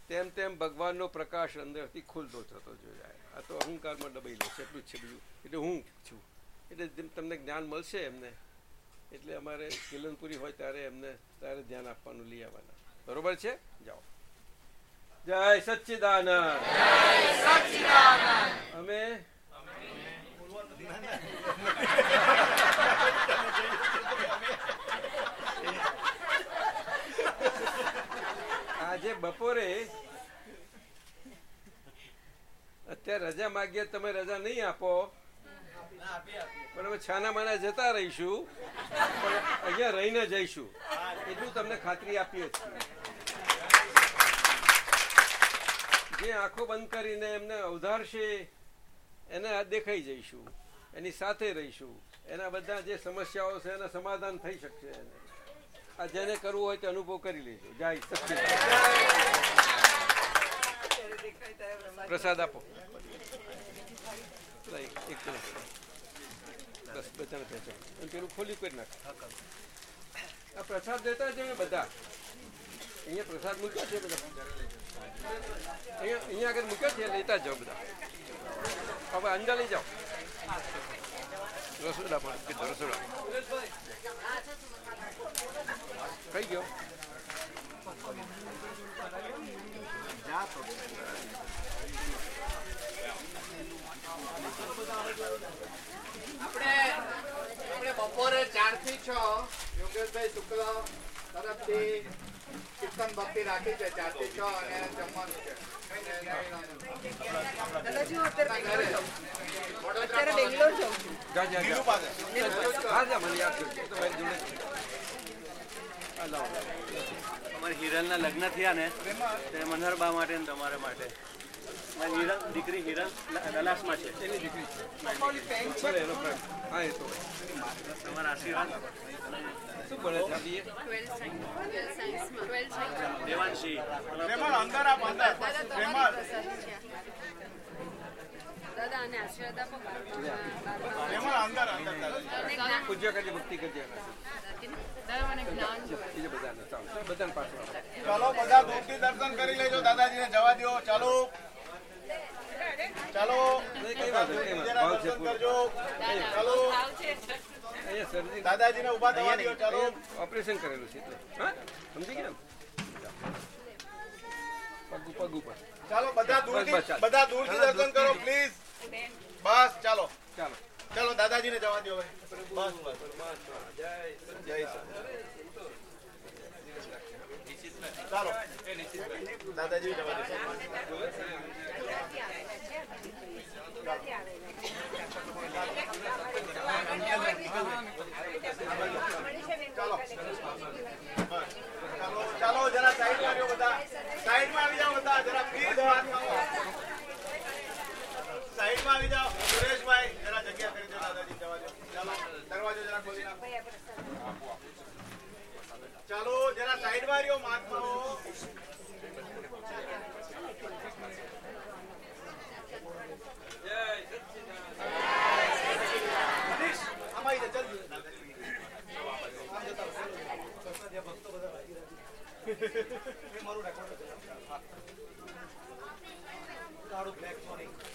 તેમ તેમ ભગવાનનો પ્રકાશ અંદરથી ખુલતો થતો જાય. આ તો અહંકારમાં ડબાઈ લે છે એટલું જ છે બીજું. એટલે હું છું. એટલે જેમ તમને જ્ઞાન મળશે એમને એટલે અમારે કિલનપુરી હોય ત્યારે એમને ત્યારે ધ્યાન આપવાનું લઈ આવવાના. બરોબર છે? જાઓ. જય સચ્ચિદાનંદ. અમે. આજે બપોરે? અત્યારે રજા માગીએ તમે રજા નહીં આપો. પણ અમે છાના માના જતા રહીશું. પણ અહીંયા રહીને જઈશું. એટલું તમને ખાતરી આપીએ છીએ. જે આંખો બંધ કરીને એમને અવધારશે એને આ દેખાઈ જઈશું. એની સાથે રહીશું. એના બધા જે સમસ્યાઓ છે, એના સમાધાન થઈ શકશે એને. જેને કરવું હોય તે અનુભવ કરી લેજો. જય સચ્ચિદાનંદ પ્રસાદ આપો. એક. બસ, બધાને પહોંચાડો. અને પેલું ખોલી કરી નાખ. આ પ્રસાદ દેતા છે બધા. અહીંયા પ્રસાદ મૂક્યો છે બધા. અહીંયા અહીંયા આગળ મૂક્યો છે, લેતા જાઓ બધા. હવે અંદર લઈ જાઓ. રસોડા પણ રસોડા. કઈ ગયો આપણે આપણે બપોરે ચારથી છ યોગેશભાઈ શુક્લ તરફથી કીર્તન ભક્તિ રાખી છે. ચારથી છ અને જમવાનું છે. અત્યારે બેંગ્લોર જાઉં છું. અમારે હિરલના લગ્ન થયા ને તે મનહરબા માટે ને તમારા માટે. મારી હિરલ દીકરી હિરલ દલાસમાં છે. એની દીકરી છે. હા એ તો. તમારા આશીર્વાદ. શું ભણે દેવાંશી. દાદા અને આશીર્વાદ આપો પૂજ્ય કરજે ભક્તિ કરજે દાદા મને જ્ઞાન જોઈએ બીજે બધાને ચાલો બધા દૂરથી દર્શન કરી લેજો દાદાજીને જવા દો ચાલો. ચાલો. દર્શન કરજો. ચાલો. દાદાજીને ઊભા થવા દો ચાલો. ઓપરેશન કરેલું છે સમજી ગયા પગ પગ ઉપર. ચાલો બધા દૂરથી બધા દૂરથી દર્શન કરો પ્લીઝ બસ ચાલો. ચાલો. ચાલો દાદાજીને જવા દો હવે બસ બસ જય જય ચાલો દાદાજી જવા દો ચાલો બસ. ચાલો ચાલો જરા સાઈડમાં રહ્યો બધા સાઈડમાં આવી જાઓ બધા જરા પ્લીઝ સાઈડમાં આવી જાઓ સુરેશભાઈ જરા જગ્યા કરી દો દાદાજી જવા દો ચાલો દરવાજો જરા ખોલી નાખો. ચાલો જરા સાઈડમાં રહ્યો મહાત્માઓ મારું. રેકોર્ડ કાળું બ્લેક તારું